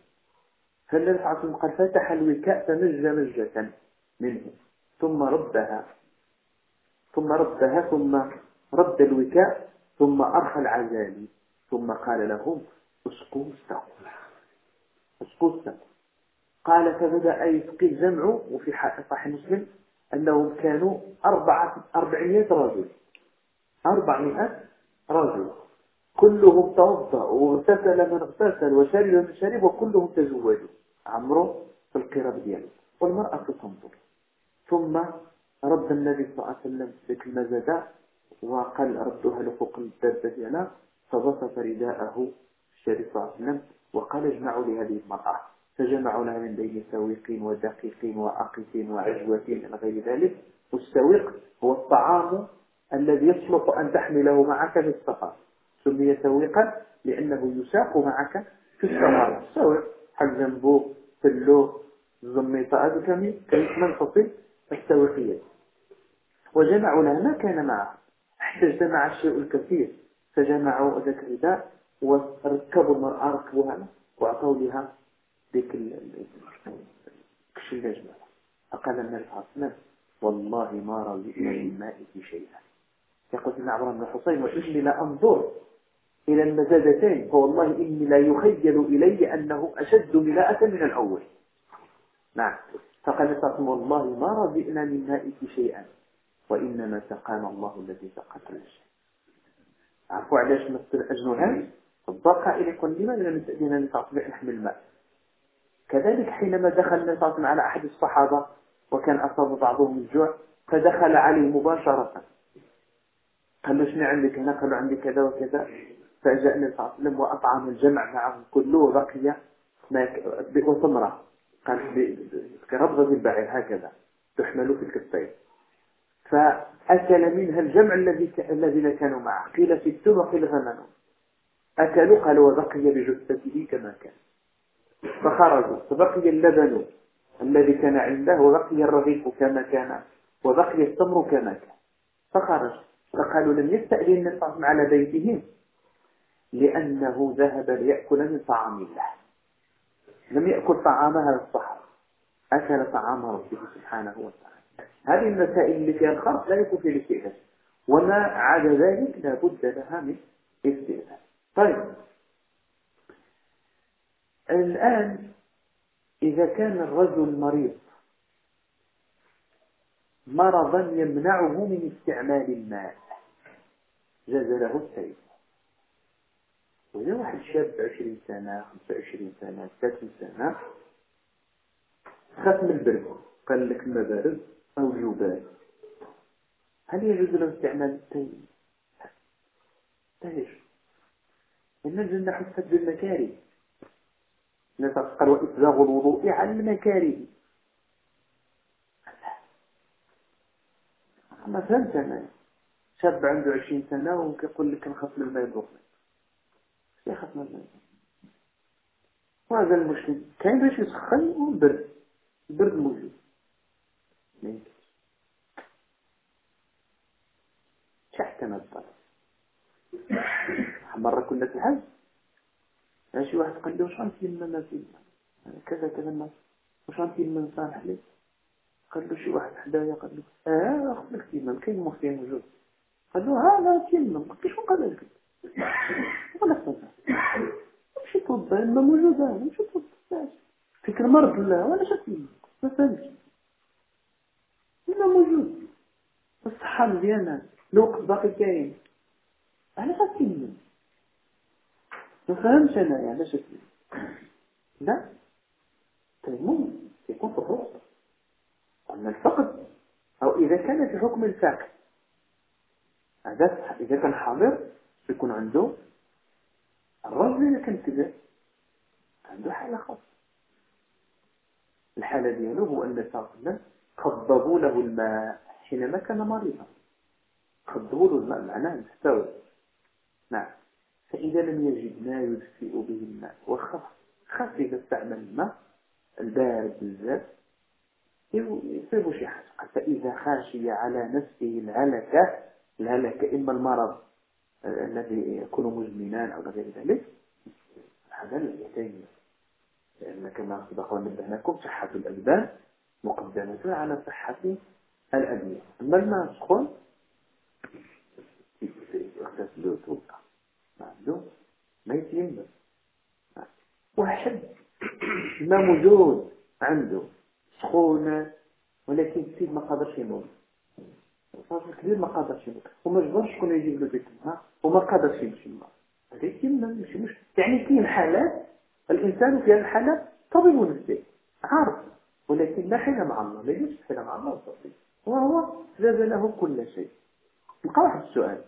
فالنبي صلى الله قال فتح الوكاء فمج مجة منه. ثم ردها ثم ردها ثم رد الوكاء ثم أرخى العزالي ثم قال لهم أسقوا استقوا أسقوا استقوا قال فبدأ يسقي الجمع وفي صحيح مسلم أنهم كانوا أربعة أربعمائة رجل. أربعمائة رجل. كلهم توضأ واغتسل من اغتسل وشرب من شرب وكلهم تزوجوا. عمرو في القرب ديالو. والمرأة تنظر ثم رد النبي صلى الله عليه وسلم ذيك المزادة وقال ردوها لفوق الدابة ديالها فبسط رداءه الشريف صلى الله عليه وسلم وقال اجمعوا لهذه المرأة. فجمعوا لها من بين سويق ودقيق وأقف وعجوة إلى غير ذلك. والسويق هو الطعام الذي يصلح أن تحمله معك في السفر. سمي سويقا لأنه يساق معك في السفر. السويق حق جنبه فلو الزميطة هذا كان منفصل السويقية. وجمعوا لها ما كان معه. حتى اجتمع الشيء الكثير فجمعوا ذاك الرداء وركبوا المرأة ركبوها وأعطوا لها الجمال فقال النبي صلى الله عليه وسلم والله ما رضينا من مائك شيئا. يقول ابن عمرو بن الحصين وإني لأنظر إلى المزادتين فوالله إني لا يخيل إلي أنه أشد ملاءة من الأول. نعم. فقال صلى والله ما رضينا من مائك شيئا. وإنما سقانا الله الذي سقى كل شيء عرفوا علاش مثل أجنهان الضاقة إلى كل لماذا لم تأذينا لتعطبع نحمل الماء. كذلك حينما دخل النبي على أحد الصحابة وكان أصاب بعضهم الجوع فدخل عليه مباشرة. قال له شنو عندك هنا؟ قالوا عندي كذا وكذا. فجاء النبي صلى الله عليه وسلم وأطعم الجمع معه كله وبقي وثمرة قال كربضة البعير هكذا. تحمل في الكفين. فأكل منها الجمع الذي الذين كانوا معه. قيل ستون وقيل ثمانون أكلوا قالوا وبقي بجثته كما كان. فخرجوا. فبقي اللبن الذي كان عنده وبقي الرغيف كما كان وبقي التمر كما كان. فخرج. فقالوا لم يستأذن النبي على بيتهم لأنه ذهب ليأكل من طعام الله. لم يأكل طعامها الصحر أكل طعام ربه سبحانه وتعالى. هذه المسائل اللي فيها الخرق لا يكون فيها الاستئذان وما عدا ذلك لا بد لها من استئذان طيب. الآن إذا كان الرجل مريض مرضا يمنعه من استعمال الماء جاز له السيد وإذا واحد شاب عشرين سنة خمسة وعشرين سنة ثلاثين سنة خاف من البرد. قال لك ما بارد؟ جبال هل يجوز له استعمال التيمم؟ لا يجوز إن الجنة حفت بالمكاره. نتقل وإسباغ الوضوء على المكاره. ما فهمت أنا. شاب عنده عشرين سنة وكيقول لك نخاف من الماء يدوق إيش يخاف من الماء؟ وهذا المشكل. كاين باش يسخن والبرد البرد موجود. شحتنا الطرف. مرة كنا في الحج شي واحد قال لي واش غنتيمم ما فينا كذا كذا الناس. واش غنتيمم صالح لي. قال له شي واحد حدايا قال له آه خصك تيمم كاين مفتي موجود. قال له ها لا تيمم قلت شو قال لك. قال لك ماشي توضا ما موجودة ماشي. توضا فيك المرض لا ولا شتيمم ما فهمتش. ما موجود. الصحة مزيانة. الوقت باقي كاين. علاش غتيمم ما فهمش أنا يعني علاش لا. التيمم يكون في الرخصة. أما الفقد. أو إذا كان في حكم الفاقد هذا إذا كان حاضر يكون عنده الرجل إذا كان كذا عنده حالة خاصة. الحالة ديالو هو أن صلى خضبوا له الماء حينما كان مريضا. خضبوا له الماء معناه مستوى. نعم. فإذا لم يجد ما يدفئ به الماء. وخف خف إذا استعمل الماء؟ البارد بالذات يصيب شي حاجة. فإذا خاشي على نفسه الهلكة الهلكة إما المرض آه، الذي يكون مزمنا أو غير ذلك هذا اليتين لأن كما سبق ونبهناكم صحة الألبان مقدمة على صحة الأدوية. أما الماء السخون يغتسل وتوضع عنده ما يتيمم. واحد. ما موجود عنده سخونة ولكن السيد ما قادرش يموت. صافي كبير ما قادرش يموت. وما جبرش شكون يجيب له ديك الماء وما قادرش يمشي الماء هذا يتيمم مش مش يعني كاين حالات الإنسان في هذه الحالة طبيب نفسي عارف. ولكن لا حيلة مع الله لا يوجد حيلة مع الله صافي. وهو زاد له كل شيء. يبقى واحد السؤال.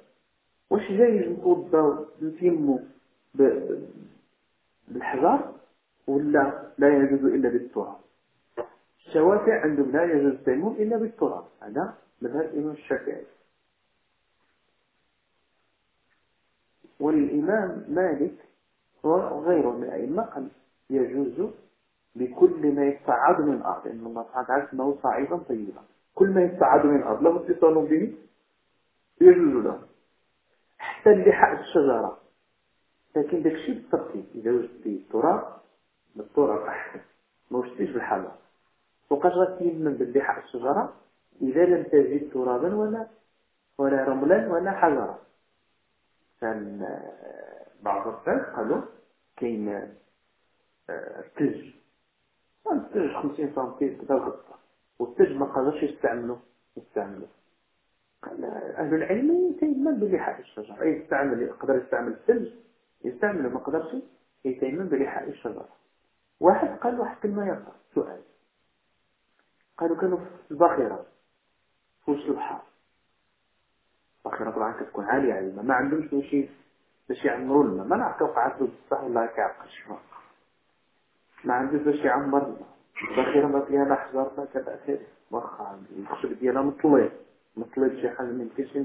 واش جاي نتوضا نتيمو بالحجر ولا لا يجوز إلا بالتراب؟ الشوافع عندهم لا يجوز التيمم إلا بالتراب. هذا مذهب الإمام الشافعي. والإمام مالك وغيره من الأئمة قال يجوز بكل ما يستعاد من الأرض إن الله سبحانه وتعالى اسمه صعيدا طيبا. كل ما يستعاد من الأرض له اتصال به يجوز له. حتى اللحاء الشجرة. لكن داك الشيء بالترتيب. إذا وجدتي التراب بالتراب. أحسن *laughs* ما وجدتيش بالحجر. وقاش غتيمم باللحاء الشجرة. إذا لم تجد ترابا ولا ولا رملا ولا حجرا. كان آه، بعض الناس قالوا كاين آه، الثلج. الثلج 50 سنتيم كذا وقصة والثلج ما قدرش يستعملوا يستعملوا أهل العلم يتيمم بلحاء الشجر أي يستعمل يقدر يستعمل الثلج يستعمل ما قدرش يتيمم بلحاء الشجر واحد قال واحد كلمة يقرأ سؤال. قالوا كانوا في الباخرة. في وسط البحر. الباخرة طبعا كتكون عالية على الماء ما عندهمش شي باش يعمروا الماء. ما نعرف له بصح والله كيعقل شفا ما عندوش باش يعمر الماء. الباخرة ما فيها لا حجر لا كذا واخا الخشب ديالها مطلوب ما طلب شي حاجة من كاش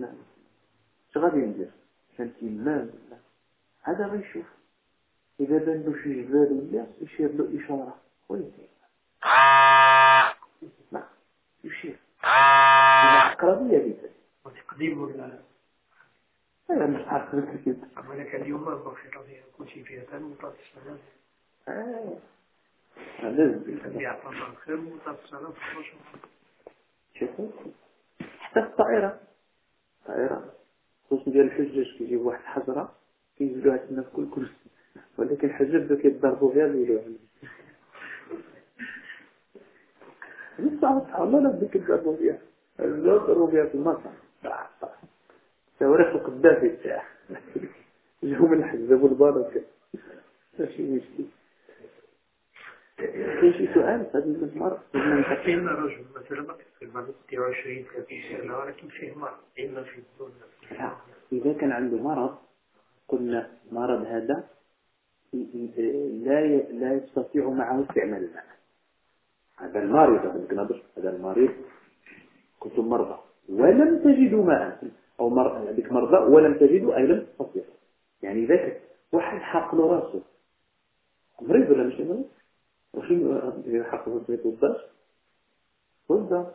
اش غادي ندير؟ عشان تيمان هذا غيشوف إذا بان له شي جبال ولا يشير له إشارة. وين لا يشير. الأقربية بذلك وتقديم ولا لا؟ مش عارف. كيف أما كان اليوم رضي كل شيء فيها. ثاني وطاس شوفوا. حتى الطائرة الطائرة خصوصا ديال الحجاج كيجيب واحد الحجرة كينزلوها تما في كل كرسي ولكن الحجاج بداو كيضربوا فيها ويقولوا نصح الله لا بدك كيضربوا فيها ضربوا فيها في المطعم صواريخ القذافي تاع *laughs* جاو من الحجاب والبركة. ماشي مشكل. كاين شي سؤال في هذا المسمار فيهما رجل مثلا تقريبا 20 30 سنة ولكن فيه مرض إما في لا إذا كان عنده مرض قلنا مرض هذا لا لا يستطيع معه استعمال الماء. هذا المريض هذا المريض كنتم مرضى. ولم تجدوا ماء أو مر... بك مرضى ولم تجدوا أي لم تستطيعوا يعني ذاك واحد حق له راسه. مريض ولا مش مريض وشنو حق ما يتوضاش توضا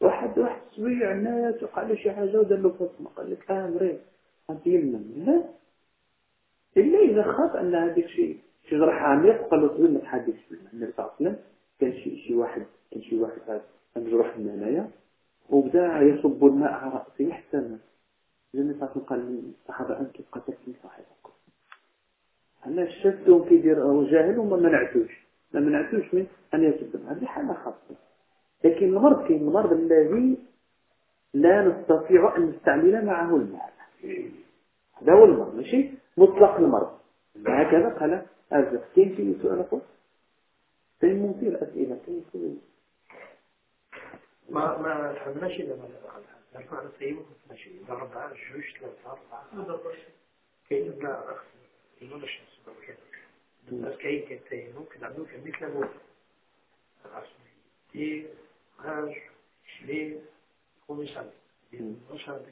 واحد واحد سويع الناس وقال شي حاجة ودار له فاطمة قال لك آه مريض. انت يمنى لا. إلا إذا خاف أن هذيك شيء شجرة حامية قال له طويل ما تحدثش النبي صلى كان شي شي واحد كان شي واحد هذا مجروح من هنايا وبدا يصب الماء على رأسه حتى النبي صلى الله عليه وسلم قال للصحابة أنتم قتلتم صاحبكم أنا شفتهم كيدير جاهل وما منعتوش. ما منعتوش من أن يسب هذه حالة خاصة. لكن المرض كاين المرض الذي لا نستطيع أن نستعمل معه الماء هذا هو المرض ماشي؟ مطلق المرض. هكذا قال أزف كاين في سؤال أخر كاين مثير أسئلة كاين في ما ما فهمناش إذا ما نرفع الصيام ماشي إذا ربع جوج ثلاثة أربعة. كاين لا نسبب كذا بس كاين كاين ممكن عندهم مثل موت دي هاج شلي خمسة مش هذا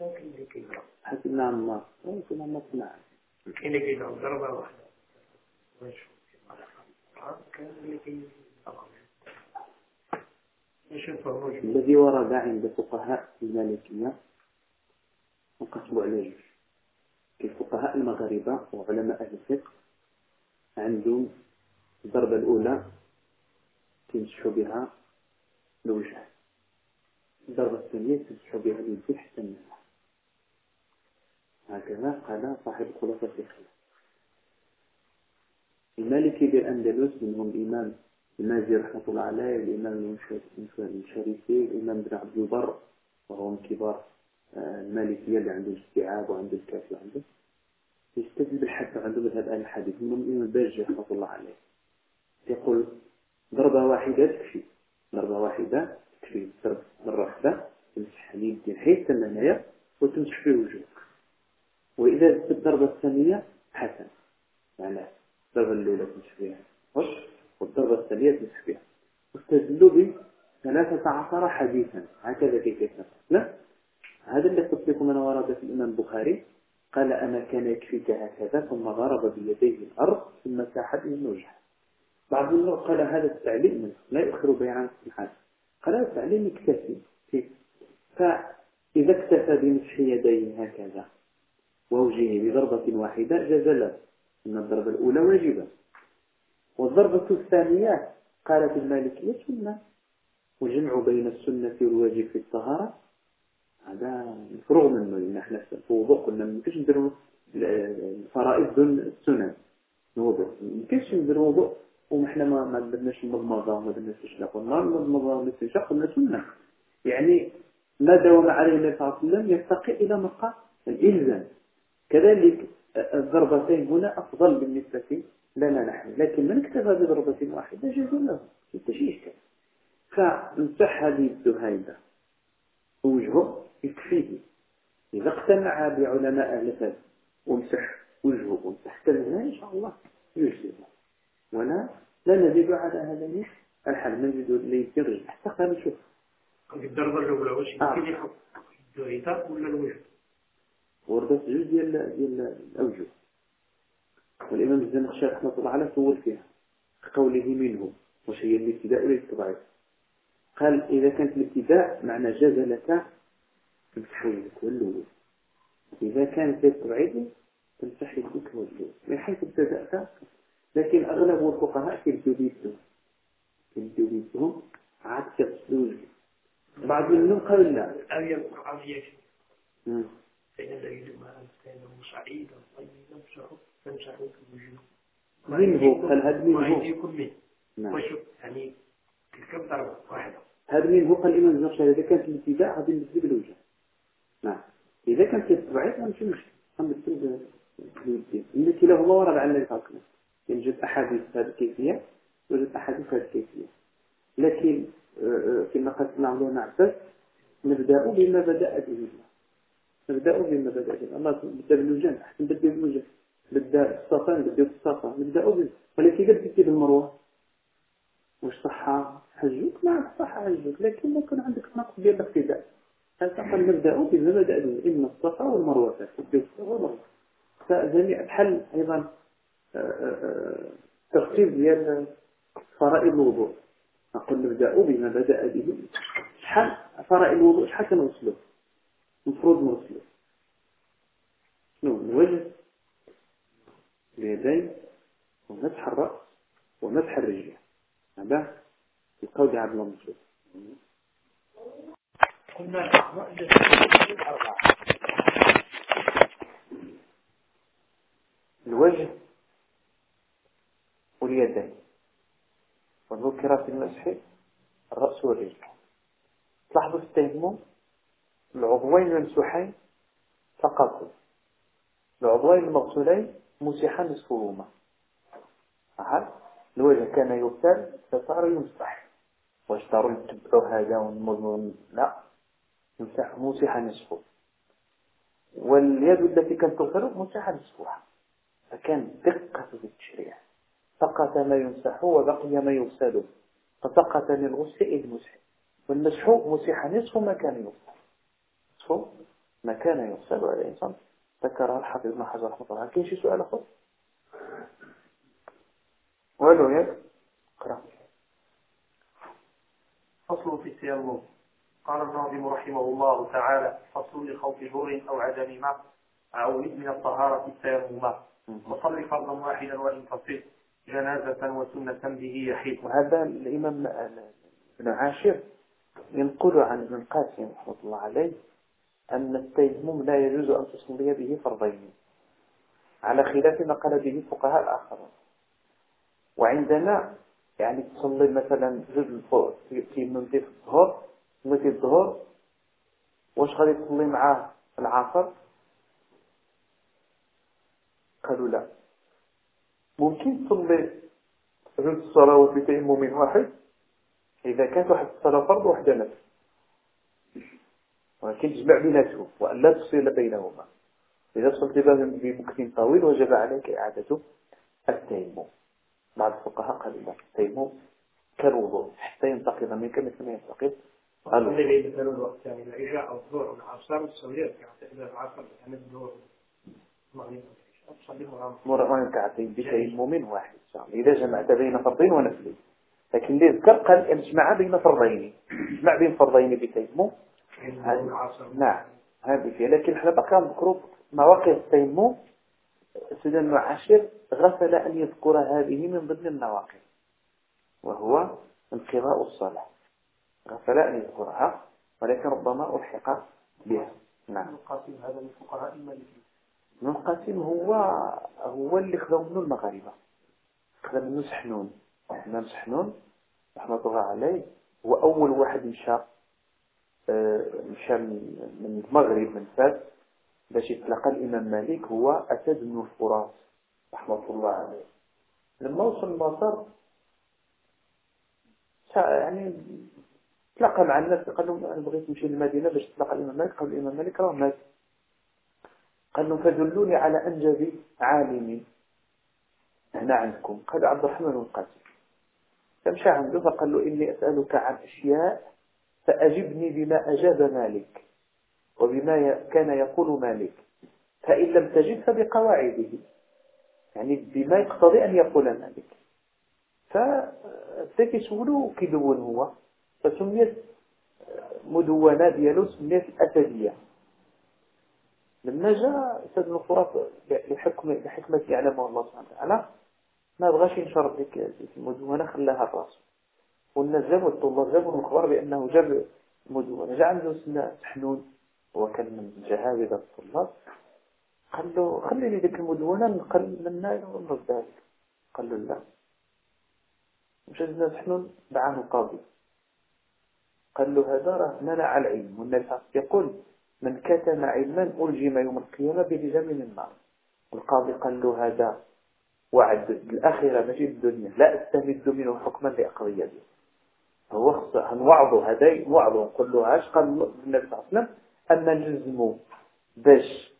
ممكن يكيد حسب نعم ما ممكن ما تسمع كاين اللي كيدعو ضربة واحدة كان اللي الذي ورد عند فقهاء المالكية على جوج الفقهاء المغاربة وعلماء أهل الفقه عندهم الضربة الأولى تمسحوا بها الوجه. الضربة الثانية تمسحوا بها اليد حتى النفس هكذا قال صاحب خلاصة الخلاف. المالكي بالأندلس منهم الإمام المازي رحمة الله عليه الإمام المشاركي الإمام بن عبد البر وهو من كبار المالكية اللي عنده الاستيعاب وعنده الكافي وعنده يستدل بالحد عنده مذهب أهل الحديث منهم الإمام الباجي رحمة الله عليه. يقول ضربة واحدة تكفي. ضربة واحدة تكفي. ضرب مرة واحدة تمسح اليدين حيث النهاية وتمسح في وجهك. وإذا الضربة الثانية حسن. معناه الضربة الأولى تمسح فيها والضربة الثانية تمسح فيها واستدلوا بثلاثة عشر حديثا. هكذا كيف لا؟ هذا اللي لكم أنا ورد في الإمام البخاري قال أنا كان يكفيك هكذا ثم ضرب بيديه الأرض ثم ساح به الوجه بعض الناس قال هذا التعليم لا يؤخر بيعان الحال قال هذا التعليم يكتفي فإذا اكتفى بمسح يديه هكذا ووجهه بضربة واحدة جاز له أن الضربة الأولى واجبة. والضربة الثانية قالت المالكية سنة. وجمع بين السنة والواجب في الطهارة هذا مفروغ منه لأن إحنا في وضوء قلنا ما يمكنش نديروا الفرائض دون السنن. الوضوء ما يمكنش نديروا وضوء. ومحنا ما درناش المضمضة وما درناش الاستنشاق قلنا المضمضة والاستنشاق قلنا سنة يعني ما داوم عليه النبي صلى الله عليه وسلم يرتقي إلى مقام الإلزام. كذلك الضربتين هنا أفضل بالنسبة لنا نحن. لكن من اكتفى بضربة واحدة جاز له. شيء إشكال فنصح هذه الزهايدة. وجهه يكفيه. إذا اقتنع بعلماء أهل الفقه ومسح وجهه ومسح كلمة إن شاء الله يجزي. ولا لا نزيد على هذا الحال نزيد ليس رجل. حتى قال نشوف الضربة الأولى واش يمكن يحط؟ ولا الوجه؟ وردت جزء ديال ديال الأوجه. والإمام الزمخشري رحمة الله عليه سول فيها. قوله منه. واش هي الابتداء ولا التبعيد قال إذا كانت الابتداء معنى جاز لك تمسح يدك واللوز إذا كانت التبعيد تمسح يدك واللوز من حيث ابتدأت لكن أغلب الفقهاء كيبدو بيدهم كيبدو بيدهم عاد كيغسلوا بعض منهم قال لا. الآية القرآنية فإن الذين ما أنسانه سعيدا طيبا فامسحوا بوجوهكم منه. قال هذا منه. وأيديكم منه. نعم. يعني كم ضربة واحدة. هذا منه. قال الإمام الزرشاري إذا كانت الابتداء غادي نبدل بالوجه نعم. إذا كانت التبعيد غنمشي نمشي غنبدل باليدين التي له الله ورد على النبي صلى الله عليه وسلم. جات أحاديث هذه الكيفية يوجد أحاديث هذه الكيفية. لكن آه، كما قال سمع الله عباس نبدأ بما بدأ به الله. نبدأ بما بدأ به الله. بدأ بالوجه أحسن بدأ بالوجه بدأ الصفا نبدأ بالصفا نبدأ به. ولكن إذا بديتي بالمروة. واش صح؟ حجوك ما صح حجوك لكن يكون عندك نقص ديال الاقتداء. فقال نبدأ بما بدأ به إما الصفا والمروة فجميع الحل أيضا آه، آه، ترتيب ديال فرائض الوضوء. نقول نبدأ بما بدأ به. شحال فرائض الوضوء؟ شحال كنغسلو المفروض نغسلو شنو؟ الوجه اليدين ومسح الرأس ومسح الرجل. هذا القول عبد الله قلنا الوجه واليدين وذكر في المسح الرأس والرجل تلاحظوا في التيمم العضوين الممسوحين فقط. العضوين المغسولين مسحا نصفهما الوجه كان يغسل فصار يمسح. واشتروا يتبعوا هذا والمضمون لا. يمسح مسحا نصفه. واليد التي كانت تغسل مسحا نصفها. فكان دقة في التشريع. سقط ما يمسح وبقي ما يغسل فسقط للغسل إذ مسح والمسح مسح نصف ما كان يغسل نصف ما كان يغسل على الإنسان ذكرها الحافظ ابن حجر رحمه الله. كاين شي سؤال أخر؟ ولو يا اقرأ. فصل في التيمم قال الناظم رحمه الله تعالى فصل لخوف بر أو عدم ماء أعود من الطهارة التيمم وصل فرضا واحدا وإن تصل جنازة وسنة به يحيط. وهذا الإمام ابن عاشر ينقل عن ابن القاسم رحمة الله عليه أن التيمم لا يجوز أن تصلي به فرضين على خلاف ما قال به الفقهاء الآخرون. وعندنا يعني تصلي مثلا جزء تيمم في الظهر صليتي الظهر واش غادي تصلي معاه العصر؟ قالوا لا. ممكن تصلي جزء الصلوات بتيمم واحد؟ إذا كانت واحد الصلاة فرض وحدة نفس. ولكن تجمع بيناتهم وأن لا تفصيل بينهما. إذا صلت بمكت طويل وجب عليك إعادة التيمم. بعض الفقهاء قالوا لا التيمم كالوضوء حتى ينتقض منك مثل ما ينتقض اللي بين مثلا الوقت يعني العشاء أو الظهر والعصر تسويها يعني العصر يعني الظهر. المغرب مرة ركعتين بتيمم واحد إذا جمعت بين فرضين ونفلين. لكن اللي ذكر قال اجمع بين فرضين؟ اجمع بين فرضين بتيمم نعم هذه فيها. لكن إحنا بقى نذكروا مواقع التيمم سيدنا المعاشر غفل أن يذكر هذه من ضمن النواقض وهو انقضاء الصلاة. غفل أن يذكرها ولكن ربما ألحق بها. نعم. القاسم هذا من فقهاء المالكية ابن القاسم هو هو اللي خذوا منه المغاربة. خذ منه سحنون. الإمام سحنون رحمة الله عليه هو أول واحد مشى آه، مشى من المغرب من فاس باش يتلقى الإمام مالك هو أسد بن الفرات رحمة الله عليه. لما وصل مصر يعني تلاقى مع الناس قال لهم أنا بغيت نمشي للمدينة باش تلاقى الإمام مالك قال الإمام مالك راه مات. قال لهم فدلوني على أنجب عالم. هنا عندكم. قال عبد الرحمن القاسم فمشى عنده فقال له إني أسألك عن أشياء فأجبني بما أجاب مالك وبما كان يقول مالك. فإن لم تجد فبقواعده. يعني بما يقتضي أن يقول مالك. فسكسولو كدون هو. فسميت مدونة ديالو سميت الأسدية لما جاء سيد الفرات لحكمة, لحكمة يعلمه الله سبحانه وتعالى ما بغاش ينشر ذيك المدونة خلاها الرأس. والناس جابوا الطلاب جابوا المخبر بأنه جاب مدونة جاء عنده سنة سحنون هو كان من جهابذة الطلاب. قال له خليني ذيك المدونة نقل منها ونردها قال له لا. مش سنة سحنون دعاه القاضي. قال له هذا راه منع العلم. والنبي يقول من كتم علما ألجم يوم القيامة بلجام من النار. القاضي قال له هذا وعد الآخرة ماشي الدنيا لا أستمد منه حكما لأقضية. به هو هنوعظه هذا نوعظه نقول له هاش قال النبي صلى الله عليه وسلم أما نلزمه باش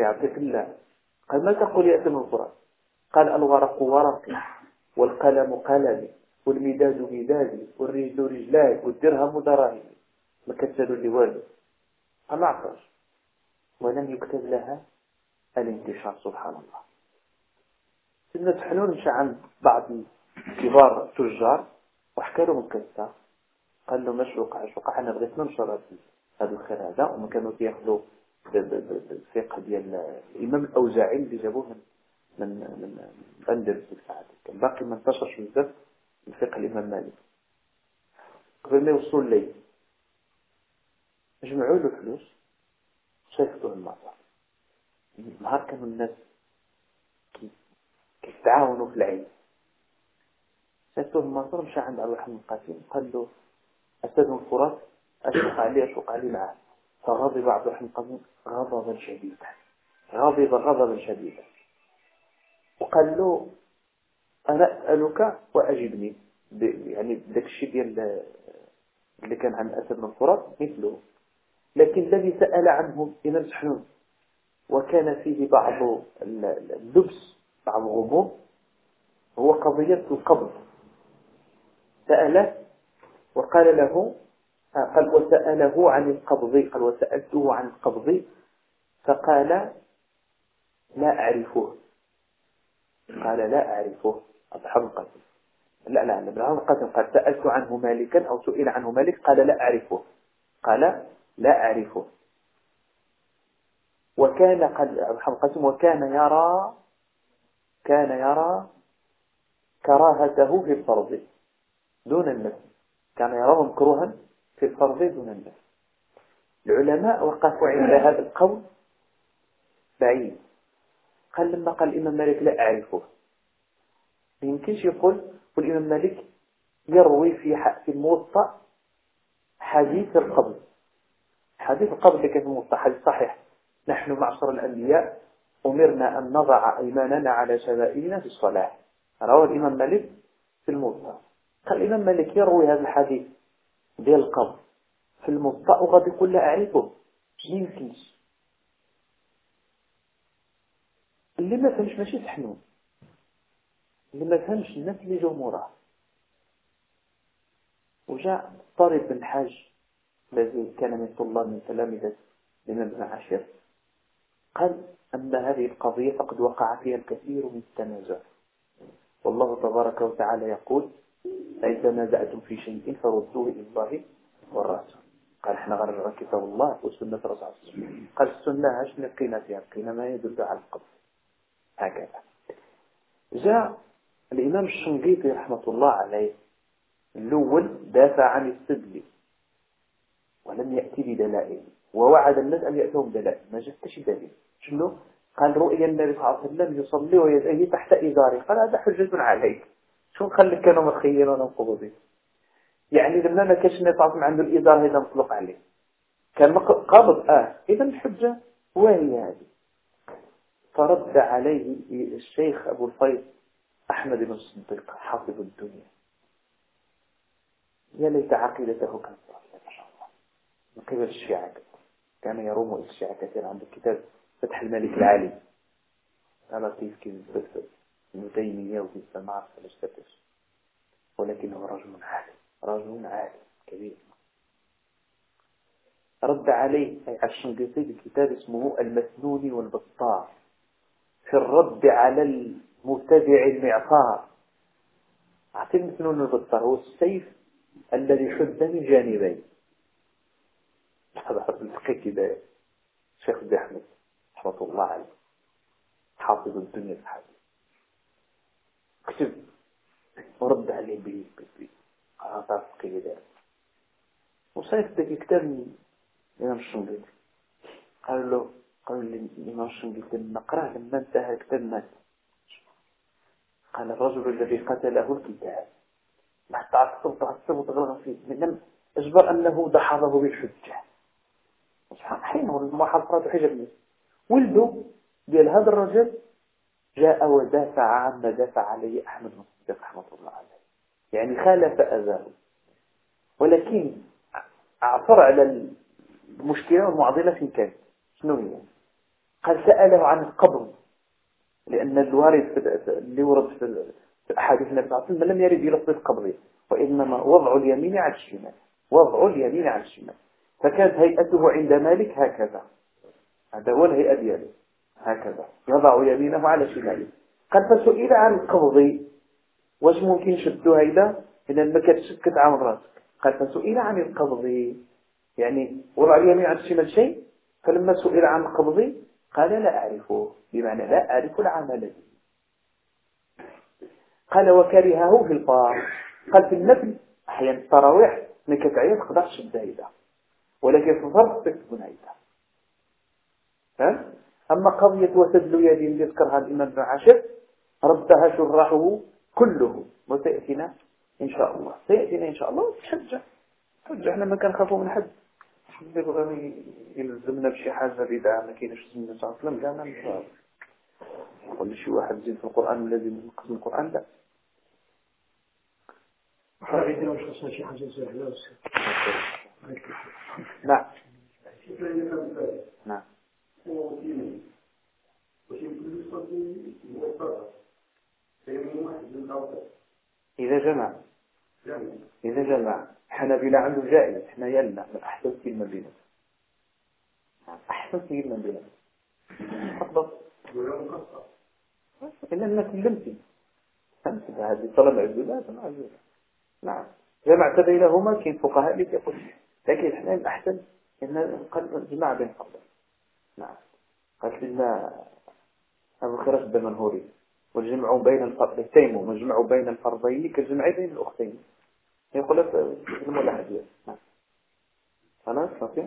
يعطيك الله؟ قال ما تقول يا أتم القرآن؟ قال الورق ورقي والقلم قلمي. والمداد مدادي والرجل رجلاي والدرهم دراهمي ما كتسالوا لي والو. أما عطاش ولم يكتب لها الانتشار سبحان الله. سيدنا حنون مشى عند بعض كبار التجار وحكى لهم القصة قال له مش وقع وقع؟ أنا بغيت ننشر هذا الخير هذا. وما كانوا كياخذوا الفقه ديال الإمام الأوزاعي اللي جابوه من من من كان باقي ما انتشرش بزاف. الفقه الامام مالك. قبل ما يوصلوا الليل جمعوا له فلوس صيفطوا المطر نهار كانوا الناس كيتعاونوا في العين سألته المنصور مشى عند عبد الرحمن القاسم قال له أستاذ الفرات أشفق عليه أشفق عليه معه. فغضب عبد الرحمن القاسم غضبا شديدا. غضب غضبا شديدا. وقال له أنا أسألك وأجبني يعني ذاك الشيء ديال اللي كان عند أسد بن الفرات مثله. لكن الذي سأل عنه إمام سحنون وكان فيه بعض اللبس بعض الغموض هو قضية القبض. سأله وقال له قال وسأله عن القبض قال وسألته عن القبض فقال لا أعرفه. قال لا أعرفه. أضحى القاسم لا لا لا القاسم قال سألت عنه مالكا أو سئل عنه مالك قال لا أعرفه. قال لا أعرفه. وكان قد القاسم وكان يرى كان يرى كراهته في الفرض دون النفس. كان يراه مكروها في الفرض دون النفس. العلماء وقفوا عند هذا القول بعيد. قال لما قال الإمام مالك لا أعرفه. يمكنش يقول والإمام مالك يروي في في الموطأ حديث القبض حديث القبض اللي كان في الموطأ حديث صحيح. نحن معشر الأنبياء أمرنا أن نضع أيماننا على شبائلنا في الصلاة. روى الإمام مالك في الموطأ. قال الإمام مالك يروي هذا الحديث ديال القبر في الموطأ وغادي يقول لا أعرفه. يمكنش. اللي ما فهمش ماشي سحنون اللي ما فهمش الناس اللي موراه. وجاء طارق بن حاج الذي كان من طلاب من تلامذة الإمام ابن عاشر قال أن هذه القضية فقد وقع فيها الكثير من التنازع. والله تبارك وتعالى يقول فإن تنازعتم في شيء فردوه إلى الله والرسول. قال إحنا غنرجع كتاب الله وسنة الرسول قال السنة اش لقينا فيها لقينا ما يدل على القبر هكذا. جاء الإمام الشنقيطي رحمة الله عليه الأول دافع عن السدل ولم يأتي بدلائل ووعد الناس أن يأتوا بدلائل ما جاتش دليل شنو؟ قال رؤيا النبي صلى الله عليه وسلم يصلي ويديه تحت إزاري قال هذا حجة عليك. شو نخليك كانوا متخيلون القبضي يعني لما ما كانش نطعم عنده الإزار هذا مطلق عليه. كان قابض آه إذا الحجة وهي هذه. فرد عليه الشيخ أبو الفيض أحمد بن الصديق حافظ الدنيا. يا ليت عقيدته كانت ما شاء الله. من قبل الشيعة كان يروم الشيعة كثيرا عند الكتاب فتح الملك العالي. هذا كيف كيف بس ابن تيمية وفي السماع فلاشتتش ولكنه رجل عالم رجل عالم كبير. رد عليه أي الشنقيطي بكتاب اسمه المسنون والبطار في الرد على المبتدع المعصار عطي المسنون والبطار هو السيف الذي حد من جانبين. هذا حرف الفقه كده. شيخ أحمد رحمة الله عليه حافظ الدنيا الحديث كتب ورد عليه بقرارات قيادات وصيف ذاك الكتاب من الإمام الشنقيطي. قال له قال لي الإمام الشنقيطي نقراه لما انتهى مات. قال الرجل الذي قتله الكتاب حتى عصب تعصب وتغلغ فيه لم أجبر أنه دحضه بالحجة. سبحان حين المحاضرات حجة. ولده ديال هذا الرجل جاء ودافع عما دافع عليه أحمد بن الصديق رحمة الله عليه. يعني خالف أذاه. ولكن أعثر على المشكلة والمعضلة في كان شنو هي؟ قال سأله عن القبض لأن الوارد اللي ورد في الأحاديث النبي صلى لم يرد يلفظ القبض وإنما وضع اليمين على الشمال وضع اليمين على الشمال. فكانت هيئته عند مالك هكذا. هذا هو الهيئة دياله هكذا. يضع يمينه على شماله. قال فسئل عن القبض واش ممكن شدو هيدا؟ إذا ما كتشد كتعامل راسك. قال فسئل عن القبض يعني وضع اليمين على الشمال شيء؟ فلما سئل عن القبض قال لا أعرفه بمعنى لا أعرف العمل به. قال وكرهه في الفار. قال في النفل أحيانا التراويح ما كتعيا تقدر تشد هيدا ولكن في الفرق تكون هيدا أما قضية وسدل يد اللي ذكرها الإمام بن عاشر ردها شرحه كله. وسيأتينا إن شاء الله. سيأتينا إن شاء الله تشجع تشجع إحنا ما كنخافوا من حد. اللي يلزمنا بشي حاجة بدعة ما كاينش سنة صلى الله عليه وسلم كان نشاء يقول شي واحد زين في القرآن الذي من قسم القرآن؟ لا. نعم. نعم. إذا جمع. إذا جمع. حنابلة عنده جائز إحنا يلنا من أحسن كلمة بينا أحسن كلمة بينا أفضل إلا أنك كلمتي هذه طلب عزولات عزولات نعم. جمعت بينهما كين فقهاء اللي يقول لكن إحنا الأحسن إن جمع بين فضل نعم. قالت لنا أبو خرس بمنهوري والجمع بين الفرضين والجمع بين الفرضين كالجمع بين الأختين. يقول لك الملاحظ نعم خلاص أوكي.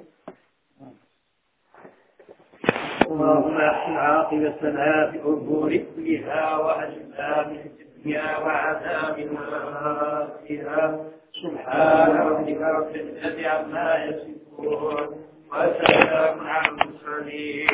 اللهم احسن عاقبتنا في الأمور كلها واجبنا من الدنيا وعذاب الآخرة سبحان ربك رب العزة عما يصفون وسلام على المرسلين.